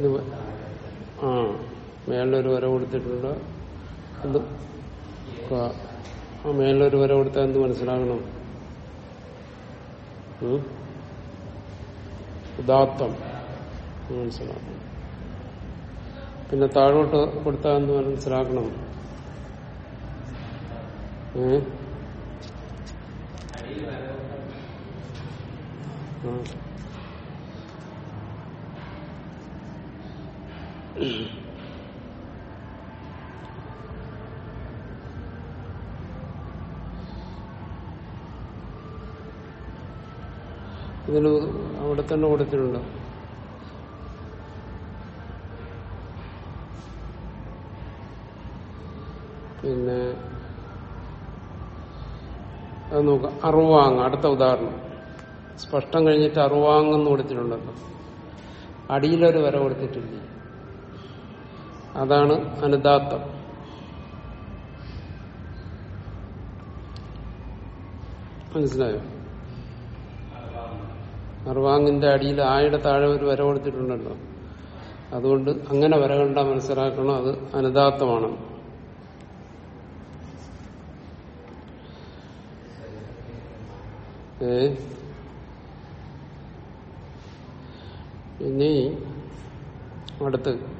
ഇത് ആ മേളിലൊരു വര കൊടുത്തിട്ടുണ്ട്. എന്ത്? ആ മേളിലൊരു വര കൊടുത്താൽ എന്ത് മനസ്സിലാകണം? ഉദാത്തം. മനസ്സിലാക്കണം. പിന്നെ താഴോട്ട് കൊടുത്താൽ എന്ന് മനസ്സിലാക്കണം? ഏ? ഇതിന് അവിടെ തന്നെ കൊടുത്തിട്ടുണ്ട്. പിന്നെ അത് നോക്കാം അറുവാങ് അടുത്ത ഉദാഹരണം. സ്പഷ്ടം കഴിഞ്ഞിട്ട് അറുവാങ്ങെന്ന് കൊടുത്തിട്ടുണ്ടല്ലോ. അടിയിലൊരു വര കൊടുത്തിട്ടില്ല? അതാണ് അനുദാത്തം. മനസ്സിലായോ? അർവാങ്ങിന്റെ അടിയിൽ ആയുടെ താഴെ ഒരു വര കൊടുത്തിട്ടുണ്ടല്ലോ. അതുകൊണ്ട് അങ്ങനെ വര കണ്ട മനസ്സിലാക്കണം അത് അനുദാത്തമാണ്. ഇനി അടുത്ത്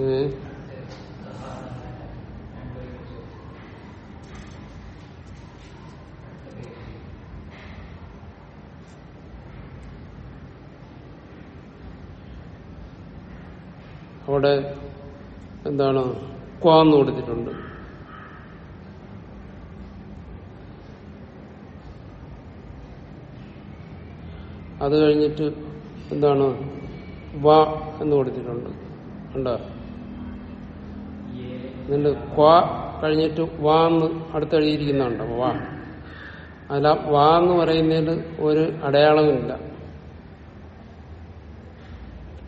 അവിടെ എന്താണ്? ക്വാന്ന് കൊടുത്തിട്ടുണ്ട്. അത് കഴിഞ്ഞിട്ട് എന്താണ്? വ എന്ന് കൊടുത്തിട്ടുണ്ട്. ഉണ്ടോ എന്നിട്ട് ക്വാ കഴിഞ്ഞിട്ട് വാ എന്ന് അടുത്തെഴുതിയിരിക്കുന്നുണ്ടോ വാ. ആ വാ എന്ന് പറയുന്നതിൽ ഒരു അടയാളമില്ല.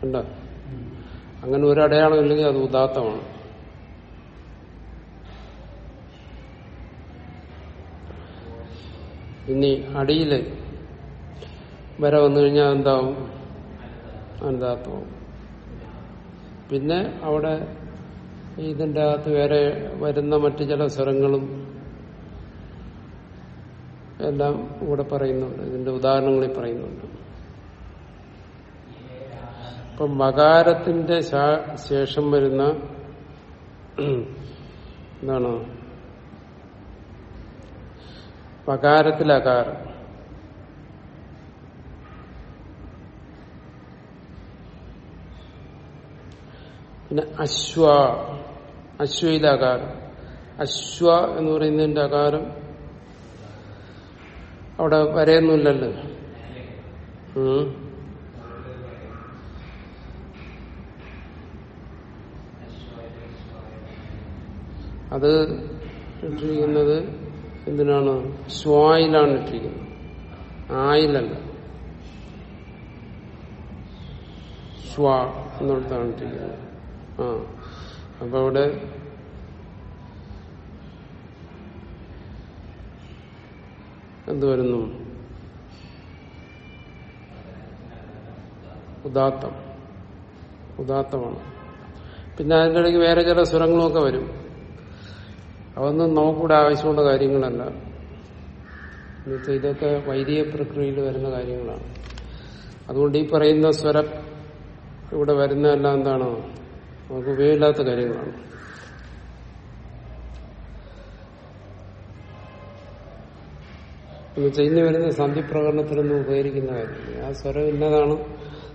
ഉണ്ടോ അങ്ങനെ ഒരു അടയാളം ഇല്ലെങ്കിൽ അത് ഉദാത്തമാണ്. ഇനി അടിയിൽ വര വന്നു കഴിഞ്ഞാൽ എന്താവും? അനുദാത്തമാവും പിന്നെ അവിടെ ഇതിന്റെ അകത്ത് വേറെ വരുന്ന മറ്റു ചില സ്വരങ്ങളും എല്ലാം ഇവിടെ പറയുന്നുണ്ട്. ഇതിന്റെ ഉദാഹരണങ്ങളിൽ പറയുന്നുണ്ട്. ഇപ്പം മകാരത്തിന്റെ ശേഷം വരുന്ന എന്താണ്? മകാരത്തിൽ അകാരം പിന്നെ അശ്വ. അശ്വയിലെ അകാരം അശ്വ എന്ന് പറയുന്നതിന്റെ അകാരം അവിടെ വരയൊന്നുമില്ലല്ലോ. അത് ഇട്ടിരിക്കുന്നത് എന്തിനാണ്? സ്വായിലാണ് ഇട്ടിരിക്കുന്നത്. ആയിലല്ല. സ്വ എന്നുള്ളതാണ് ഇട്ടിരിക്കുന്നത്. ആ. അപ്പൊ അവിടെ എന്ത് വരുന്നു? ഉദാത്തം. ഉദാത്തമാണ്. പിന്നെ അതിന്റെ ഇടയ്ക്ക് വേറെ ചില സ്വരങ്ങളൊക്കെ വരും. അതൊന്നും നമുക്കിവിടെ ആവശ്യമുള്ള കാര്യങ്ങളല്ല. എന്നുവെച്ചാൽ ഇതൊക്കെ വൈദിക പ്രക്രിയയിൽ വരുന്ന കാര്യങ്ങളാണ്. അതുകൊണ്ട് ഈ പറയുന്ന സ്വരം ഇവിടെ വരുന്നതെല്ലാം എന്താണ്? നമുക്ക് ഉപയോഗമില്ലാത്ത കാര്യങ്ങളാണ്. ചെയ്യുന്ന വരുന്ന സന്ധിപ്രകടനത്തിനൊന്നും ഉപകരിക്കുന്ന കാര്യമില്ല. ആ സ്വരം ഇന്നതാണ്.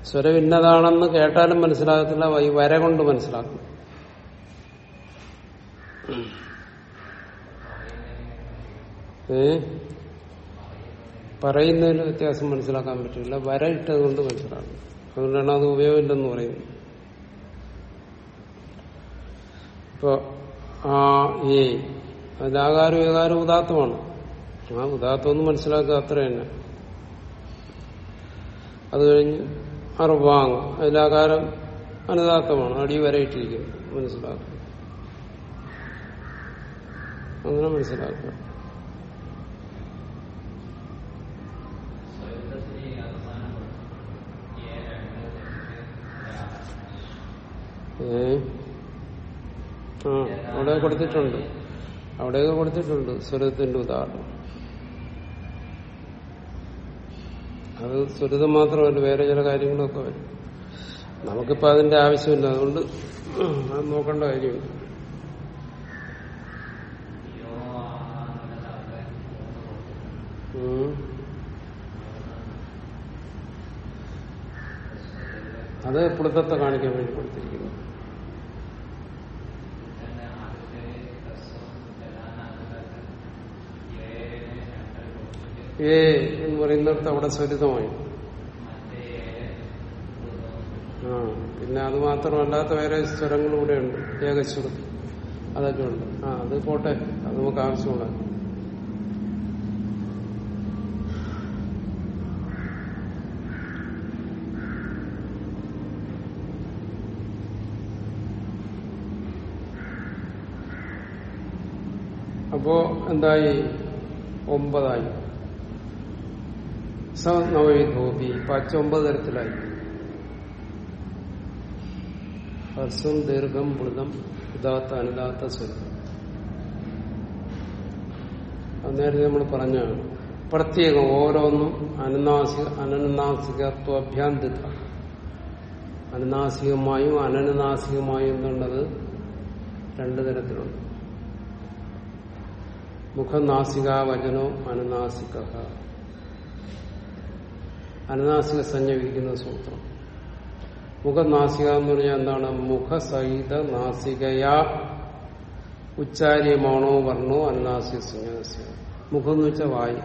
സ്വരം ഇന്നതാണെന്ന് കേട്ടാലും മനസ്സിലാകത്തില്ല. ഈ വര കൊണ്ട് മനസ്സിലാക്കും. ഏ? പറയുന്നതിൽ വ്യത്യാസം മനസ്സിലാക്കാൻ പറ്റില്ല. വര ഇട്ടത് കൊണ്ട് മനസ്സിലാക്കും. അതുകൊണ്ടാണ് അത് ഉപയോഗമില്ലെന്ന് പറയുന്നത്. ഇപ്പൊ ആ ഏ അതിലാകാരം ഏകാരം ഉദാത്തമാണ്. ആ ഉദാത്തം ഒന്ന് മനസ്സിലാക്കുക അത്ര തന്നെ. അത് കഴിഞ്ഞ് അറുവാങ് അതിലാകാരം അനുദാത്തമാണ്. അടി വരയിട്ടിരിക്കും മനസ്സിലാക്കുക അങ്ങനെ മനസ്സിലാക്കുക ഏഹ് ആ അവിടെ കൊടുത്തിട്ടുണ്ട്. അവിടെയൊക്കെ കൊടുത്തിട്ടുണ്ട് സ്വരത്തിന്റെ ഉദാഹരണം. അത് സ്വരതം മാത്രമല്ല വേറെ ചില കാര്യങ്ങളൊക്കെ വരും. നമുക്കിപ്പോ അതിന്റെ ആവശ്യമില്ല. അതുകൊണ്ട് അത് നോക്കേണ്ട കാര്യമില്ല. അത് പുളിത്തത്തെ കാണിക്കാൻ വേണ്ടി കൊടുത്തിരിക്കുന്നു. ഏ എന്ന് പറയുന്നിടത്ത് അവിടെ സ്വരിതമായി. ആ പിന്നെ അത് മാത്രമല്ലാത്ത വേറെ സ്വരങ്ങളും കൂടെ ഉണ്ട്. ഏകശ്രുതി അതൊക്കെ ഉണ്ട്. ആ അത് പോട്ടെ. അത് നമുക്ക് ആവശ്യമുള്ള. അപ്പോ എന്തായി? ഒമ്പതായി. സ നവൈധോപി പച്ച ഒമ്പത് തരത്തിലായി. ഹർസം ദീർഘം മൃതം ഉദാത്ത അനുദാത്ത സ്വരം. നേരത്തെ നമ്മൾ പറഞ്ഞാണ്. പ്രത്യേകം ഓരോന്നും അനുനാസിക അനനുനാസികത്വഭ്യാന്തിത അനുനാസികമായും അനനുനാസികമായും എന്നുള്ളത് രണ്ടു തരത്തിലുണ്ട്. മുഖനാസിക വചനോ അനുനാസിക അനുനാസിക സഞ്ജ വിധിക്കുന്ന സൂത്രം. മുഖനാസിക എന്ന് പറഞ്ഞാൽ എന്താണ്? മുഖസഹിത നാസികയാ. ഉച്ചാര്യമാണോ വർണോ അനുനാസിക സഞ്ജ മുഖം എന്ന് വെച്ചാൽ വായു.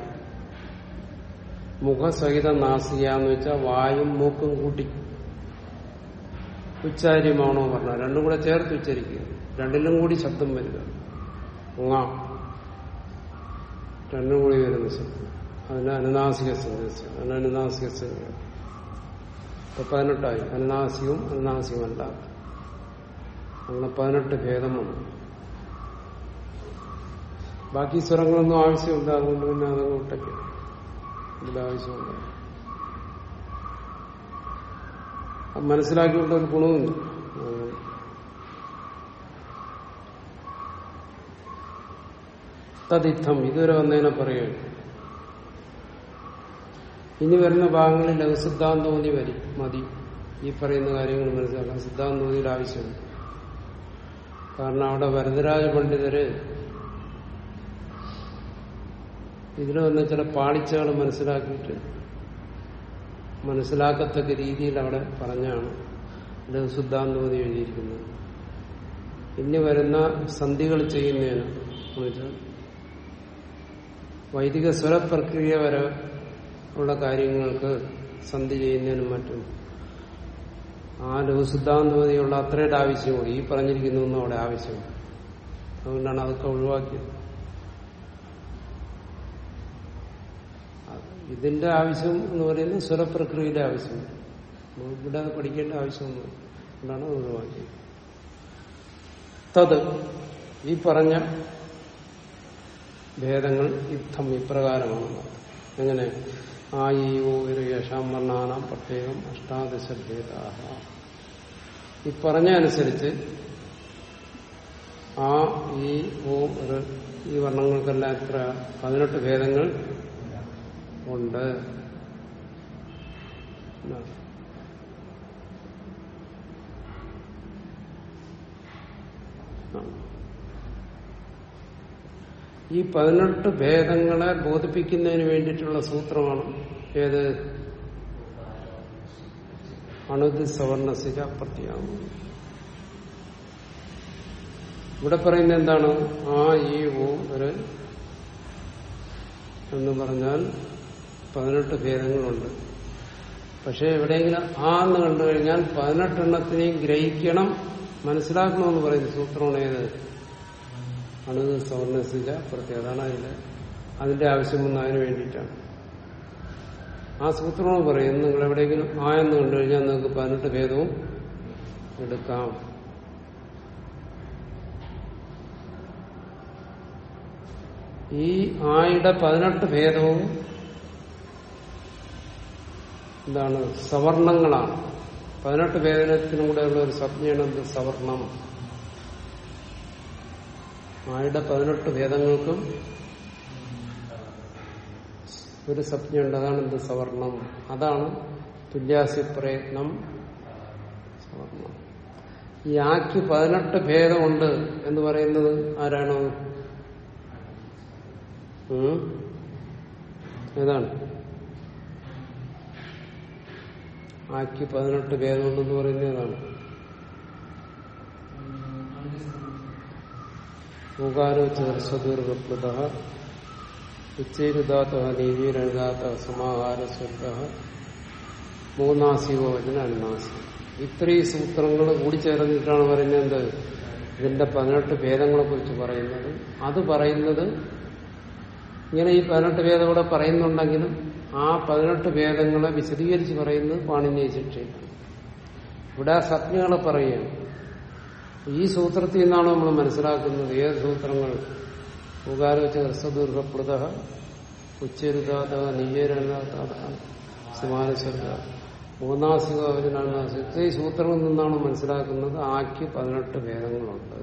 മുഖസഹിത നാസിക എന്ന് വെച്ചാൽ വായും മൂക്കും കൂട്ടി. ഉച്ചാര്യമാണോ വർണ? രണ്ടും കൂടെ ചേർത്ത് ഉച്ചരിക്കുക. രണ്ടിലും കൂടി ശബ്ദം വരിക. രണ്ടും കൂടി വരുന്ന ശബ്ദം. അതിന് അനുനാസിക സന്ദേശം അതിന് അനുനാസിക സംഖ്യ ഇപ്പൊ പതിനെട്ടായി. അനുനാസികവും അനുനാസികമല്ല അങ്ങനെ പതിനെട്ട് ഭേദം വന്നു ബാക്കി സ്വരങ്ങളൊന്നും ആവശ്യമില്ല. അതുകൊണ്ട് പിന്നെ അതങ്ങ് വിട്ടയ്ക്ക് ഇതിലാവശ്യമില്ല അത് മനസ്സിലാക്കിക്കൊണ്ട് ഒരു അങ്ങനെ. തദിത്തം. ഇതുവരെ വന്നതിനെ പറയുകയാണ് ഇനി വരുന്ന ഭാഗങ്ങളിൽ ലഘുസിദ്ധാന്തോന്നി വരി മതി. ഈ പറയുന്ന കാര്യങ്ങൾ മനസ്സിലാക്കാൻ സിദ്ധാന്തോന്നിയുടെ ആവശ്യമുണ്ട്. കാരണം അവിടെ വരദരാജ പണ്ഡിതര് ഇതിൽ വന്ന ചില പാളിച്ചകൾ മനസ്സിലാക്കിയിട്ട് മനസ്സിലാക്കത്തക്ക രീതിയിൽ അവിടെ പറഞ്ഞാണ് ലഘുസിദ്ധാന്തോന്നി എഴുതിയിരിക്കുന്നത്. ഇനി വരുന്ന സന്ധികൾ ചെയ്യുന്നതിന് വൈദിക സ്വരപ്രക്രിയ വരെ ഉള്ള കാര്യങ്ങൾക്ക് സന്ധി ചെയ്യുന്നതിനും മറ്റും. ആ ലഘുസിദ്ധാന്തമതിയുള്ള അത്രയുടെ ആവശ്യമുള്ളൂ ഈ പറഞ്ഞിരിക്കുന്നൊന്നും അവിടെ ആവശ്യമില്ല അതുകൊണ്ടാണ് അതൊക്കെ ഒഴിവാക്കിയത്. ഇതിന്റെ ആവശ്യം എന്ന് പറയുന്നത് സ്വരപ്രക്രിയയുടെ ആവശ്യം. ഇവിടെ അത് പഠിക്കേണ്ട ആവശ്യമൊന്നും അതുകൊണ്ടാണ് അത് ഒഴിവാക്കിയത്. തത് ഈ പറഞ്ഞ ഭേദങ്ങൾ യുദ്ധം ഇപ്രകാരമാണ്. എങ്ങനെ? ആ ഈ ഓ ഒരു യശാം വർണാനാം പ്രത്യേകം അഷ്ടാദശ ഭേദാഹ ഈ പറഞ്ഞ അനുസരിച്ച് ആ ഈ ഓ ഈ വർണങ്ങൾക്കെല്ലാം എത്ര പതിനെട്ട് ഭേദങ്ങൾ ഉണ്ട് എന്നാണ്. ഈ പതിനെട്ട് ഭേദങ്ങളെ ബോധിപ്പിക്കുന്നതിന് വേണ്ടിയിട്ടുള്ള സൂത്രമാണ്. ഏത്? അണുതി സവർണസിക പ്രത്യാമം ഇവിടെ പറയുന്നത് എന്താണ്? ആ ഈ ഓ ഒരു എന്ന് പറഞ്ഞാൽ പതിനെട്ട് ഭേദങ്ങളുണ്ട്. പക്ഷെ എവിടെയെങ്കിലും ആ എന്ന് കണ്ടു കഴിഞ്ഞാൽ പതിനെട്ടെണ്ണത്തിനെയും ഗ്രഹിക്കണം. മനസ്സിലാക്കണമെന്ന് പറയുന്ന സൂത്രമാണ് ഏത്? അണുത് സവർണസില്ല പ്രത്യേക അതാണ് അതിന്റെ അതിന്റെ ആവശ്യം വന്ന അതിന് വേണ്ടിയിട്ടാണ്. ആ സൂത്രങ്ങൾ പറയും നിങ്ങൾ എവിടെയെങ്കിലും ആ എന്ന് കണ്ടു കഴിഞ്ഞാൽ നിങ്ങൾക്ക് പതിനെട്ട് ഭേദവും എടുക്കാം. ഈ ആയുടെ പതിനെട്ട് ഭേദവും എന്താണ്? സവർണങ്ങളാണ്. പതിനെട്ട് ഭേദനത്തിനും കൂടെയുള്ള ഒരു സംജ്ഞയാണ് എന്ത്? സവർണം. ആയുടെ പതിനെട്ട് ഭേദങ്ങൾക്കും ഒരു സംജ്ഞയുണ്ട് അതാണ് എന്ത് സവർണം? അതാണ് തുല്യാസി പ്രയത്നം സവർണം. ഈ ആക്കി പതിനെട്ട് ഭേദമുണ്ട് എന്ന് പറയുന്നത് ആരാണ്? ഏതാണ്? ആക്കി പതിനെട്ട് ഭേദമുണ്ടെന്ന് പറയുന്നത് ഏതാണ്? ഊകാരോ ചേർസദീർഘപ്ലുത ഉച്ചേരുദാത്ത നീതിരഴുതാത്ത സമാഹാര സ്വരുത മൂന്നാസികോ വചന അണ്ണാസി ഇത്രയും സൂത്രങ്ങൾ കൂടി ചേർന്നിട്ടാണ് പറയുന്നത് ഇതിന്റെ പതിനെട്ട് ഭേദങ്ങളെ കുറിച്ച് പറയുന്നത്. അത് പറയുന്നത് ഇങ്ങനെ ഈ പതിനെട്ട് ഭേദം ഇവിടെ പറയുന്നുണ്ടെങ്കിലും ആ പതിനെട്ട് ഭേദങ്ങളെ വിശദീകരിച്ച് പറയുന്നത് പാണിനീയ ശിക്ഷയിലാണ്. ഇവിടെ ആ സജ്ഞകളെ പറയുകയാണ്. ഈ സൂത്രത്തിൽ നിന്നാണ് നമ്മൾ മനസ്സിലാക്കുന്നത്? ഏത് സൂത്രങ്ങൾ? ഉകാരവച്ച ഹ്രസ്വദീർഘപ്ലുത ഉച്ചരുതാത നീയരണാത മൂന്നാസിക ഈ സൂത്രങ്ങളിൽ നിന്നാണ് മനസ്സിലാക്കുന്നത്? ആക്ക് പതിനെട്ട് ഭേദങ്ങളുണ്ട്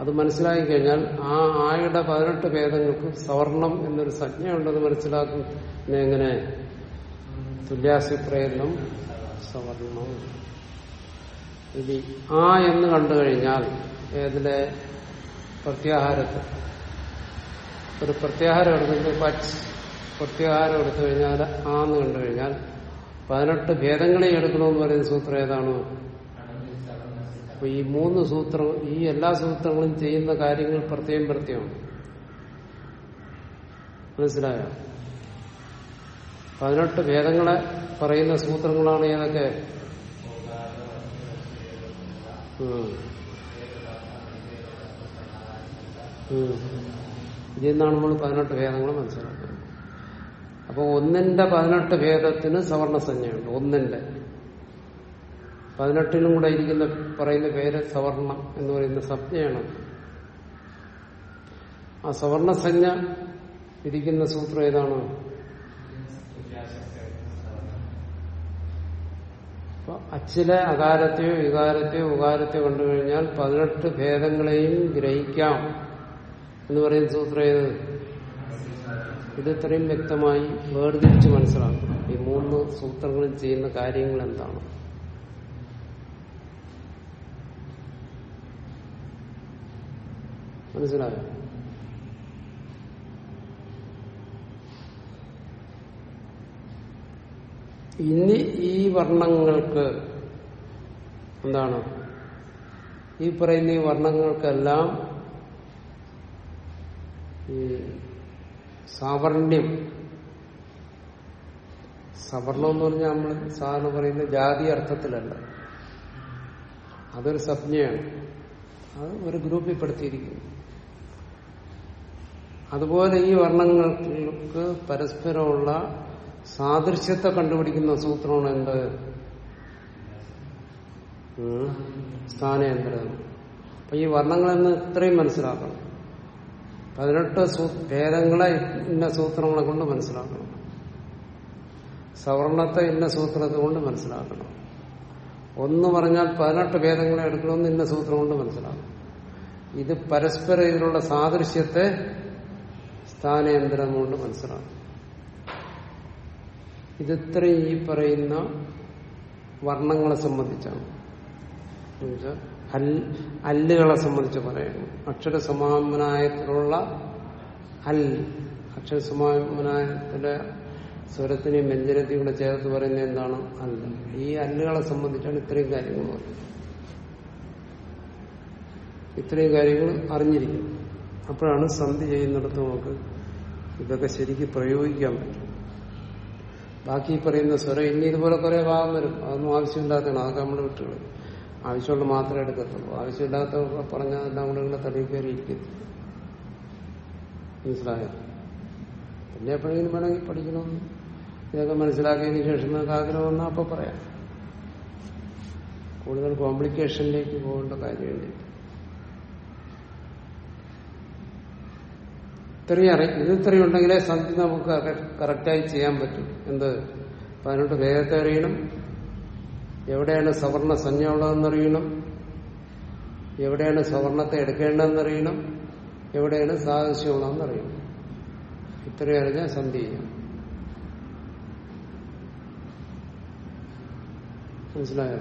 അത് മനസ്സിലാക്കി കഴിഞ്ഞാൽ ആ ആയുടെ പതിനെട്ട് ഭേദങ്ങൾക്ക് സവർണം എന്നൊരു സംജ്ഞയുണ്ടെന്ന് മനസ്സിലാക്കുന്ന എങ്ങനെ? തുല്യാസി പ്രയത്നം സവർണം. ഇനി ആ എന്ന് കണ്ടു കഴിഞ്ഞാൽ ഏതിലെ പ്രത്യാഹാരത്തിൽ ഒരു പ്രത്യാഹാരം എടുക്കുന്നത് പച്ച്. പ്രത്യാഹാരം എടുത്തു കഴിഞ്ഞാൽ ആ എന്ന് കണ്ടു കഴിഞ്ഞാൽ പതിനെട്ട് ഭേദങ്ങളെ എടുക്കണമെന്ന് പറയുന്ന സൂത്രം ഏതാണ്? അപ്പൊ ഈ മൂന്ന് സൂത്രം ഈ എല്ലാ സൂത്രങ്ങളും ചെയ്യുന്ന കാര്യങ്ങൾ പ്രത്യേകം പ്രത്യേകമാണ്. മനസ്സിലായോ? പതിനെട്ട് ഭേദങ്ങളെ പറയുന്ന സൂത്രങ്ങളാണ് ഏതൊക്കെ. ഇതിൽ നിന്നാണ് നമ്മൾ പതിനെട്ട് ഭേദങ്ങൾ മനസ്സിലാക്കുന്നത്? അപ്പൊ ഒന്നിന്റെ പതിനെട്ട് ഭേദത്തിന് സവർണസഞ്ജയുണ്ട് ഒന്നിന്റെ. പതിനെട്ടിനും കൂടെ ഇരിക്കുന്ന പറയുന്ന പേര് സവർണം എന്ന് പറയുന്ന സംജ്ഞയാണ്. ആ സവർണസഞ്ജ ഇരിക്കുന്ന സൂത്രം ഏതാണ്? അപ്പൊ അച്ചിലെ അകാരത്തെയോ വികാരത്തെയോ ഉകാരത്തെയോ കണ്ടുകഴിഞ്ഞാൽ പതിനെട്ട് ഭേദങ്ങളെയും ഗ്രഹിക്കാം എന്ന് പറയുന്ന സൂത്രം ഏത്? ഇത് ഇത്രയും വ്യക്തമായി വേർതിരിച്ച് മനസ്സിലാക്കണം ഈ മൂന്ന് സൂത്രങ്ങളും ചെയ്യുന്ന കാര്യങ്ങൾ എന്താണ്? മനസ്സിലായോ? ഇനി ഈ വർണങ്ങൾക്ക് എന്താണ്? ഈ പറയുന്ന ഈ വർണങ്ങൾക്കെല്ലാം ഈ സാവർണ്യം. സവർണം എന്ന് പറഞ്ഞാൽ നമ്മൾ സാധാരണ പറയുന്ന ജാതി അർത്ഥത്തിലല്ല. അതൊരു സംജ്ഞയാണ്. അത് ഒരു ഗ്രൂപ്പിൽ പെടുത്തിയിരിക്കുന്നു അതുപോലെ ഈ വർണങ്ങൾക്ക് പരസ്പരമുള്ള സാദൃശ്യത്തെ കണ്ടുപിടിക്കുന്ന സൂത്രമാണ് എന്ത്. സ്ഥാനയന്ത്രം അപ്പൊ ഈ വർണങ്ങളെന്ന് ഇത്രയും മനസ്സിലാക്കണം. പതിനെട്ട് ഭേദങ്ങളെ ഇന്ന സൂത്രങ്ങളെ കൊണ്ട് മനസ്സിലാക്കണം. സവർണത്തെ ഇന്ന സൂത്രത്തെ കൊണ്ട് മനസ്സിലാക്കണം. ഒന്ന് പറഞ്ഞാൽ പതിനെട്ട് ഭേദങ്ങളെ എടുക്കണമെന്ന് ഇന്ന സൂത്രം കൊണ്ട് മനസ്സിലാക്കണം. ഇത് പരസ്പരം ഇതിലുള്ള സാദൃശ്യത്തെ സ്ഥാനയന്ത്രം കൊണ്ട് മനസ്സിലാക്കണം. ഇതിത്രയും ഈ പറയുന്ന വർണങ്ങളെ സംബന്ധിച്ചാണ്. അല്ലുകളെ സംബന്ധിച്ച് പറയുന്നു. അക്ഷര സമാനായത്തിലുള്ള അൽ അൽ അക്ഷരസമാപനായത്തിലെ സ്വരത്തിനെയും വ്യഞ്ജനത്തെയും കൂടെ ചേർത്ത് പറയുന്നത് എന്താണ്? അല്ല ഈ അല്ലുകളെ സംബന്ധിച്ചാണ് ഇത്രയും കാര്യങ്ങൾ പറയുന്നത്. ഇത്രയും കാര്യങ്ങൾ അറിഞ്ഞിരിക്കും അപ്പോഴാണ് സന്ധി ചെയ്യുന്നിടത്ത് നമുക്ക് ഇതൊക്കെ ശരിക്ക് പ്രയോഗിക്കാൻ പറ്റും. ബാക്കി പറയുന്ന സ്വരം ഇനി ഇതുപോലെ കുറെ ഭാഗം വരും. അതൊന്നും ആവശ്യമില്ലാത്തതാണ്. അതൊക്കെ നമ്മൾ വിട്ടുകളയും. ആവശ്യമുള്ള മാത്രമേ എടുക്കത്തുള്ളൂ. ആവശ്യമില്ലാത്ത പറഞ്ഞാൽ എല്ലാം കൂടെ ഇങ്ങനെ തടി കയറി ഇരിക്കത്തില്ല മനസ്സിലായോ? പിന്നെ എപ്പോഴെങ്കിലും വേണമെങ്കിൽ പഠിക്കണമെന്ന്. ഇതൊക്കെ മനസ്സിലാക്കിയതിന് ശേഷം നിങ്ങൾക്ക് ആഗ്രഹം വന്നാൽ അപ്പൊ പറയാം. കൂടുതൽ കോംപ്ലിക്കേഷനിലേക്ക് പോകേണ്ട കാര്യമില്ല. ഇത്രയും അറിയാം. ഇത് ഇത്രയും ഉണ്ടെങ്കിലേ സന്ധി നമുക്ക് കറക്റ്റായി ചെയ്യാൻ പറ്റും. എന്ത്? അപ്പൊ അതിനോട് വേഗത്തെ അറിയണം. എവിടെയാണ് സവർണ സഞ്ജ ഉള്ളതെന്നറിയണം. എവിടെയാണ് സവർണത്തെ എടുക്കേണ്ടതെന്നറിയണം. എവിടെയാണ് സാദൃശ്യം ഉള്ളതെന്നറിയണം. ഇത്രയും അറിഞ്ഞാൽ സന്ധി ചെയ്യാം. മനസ്സിലായോ?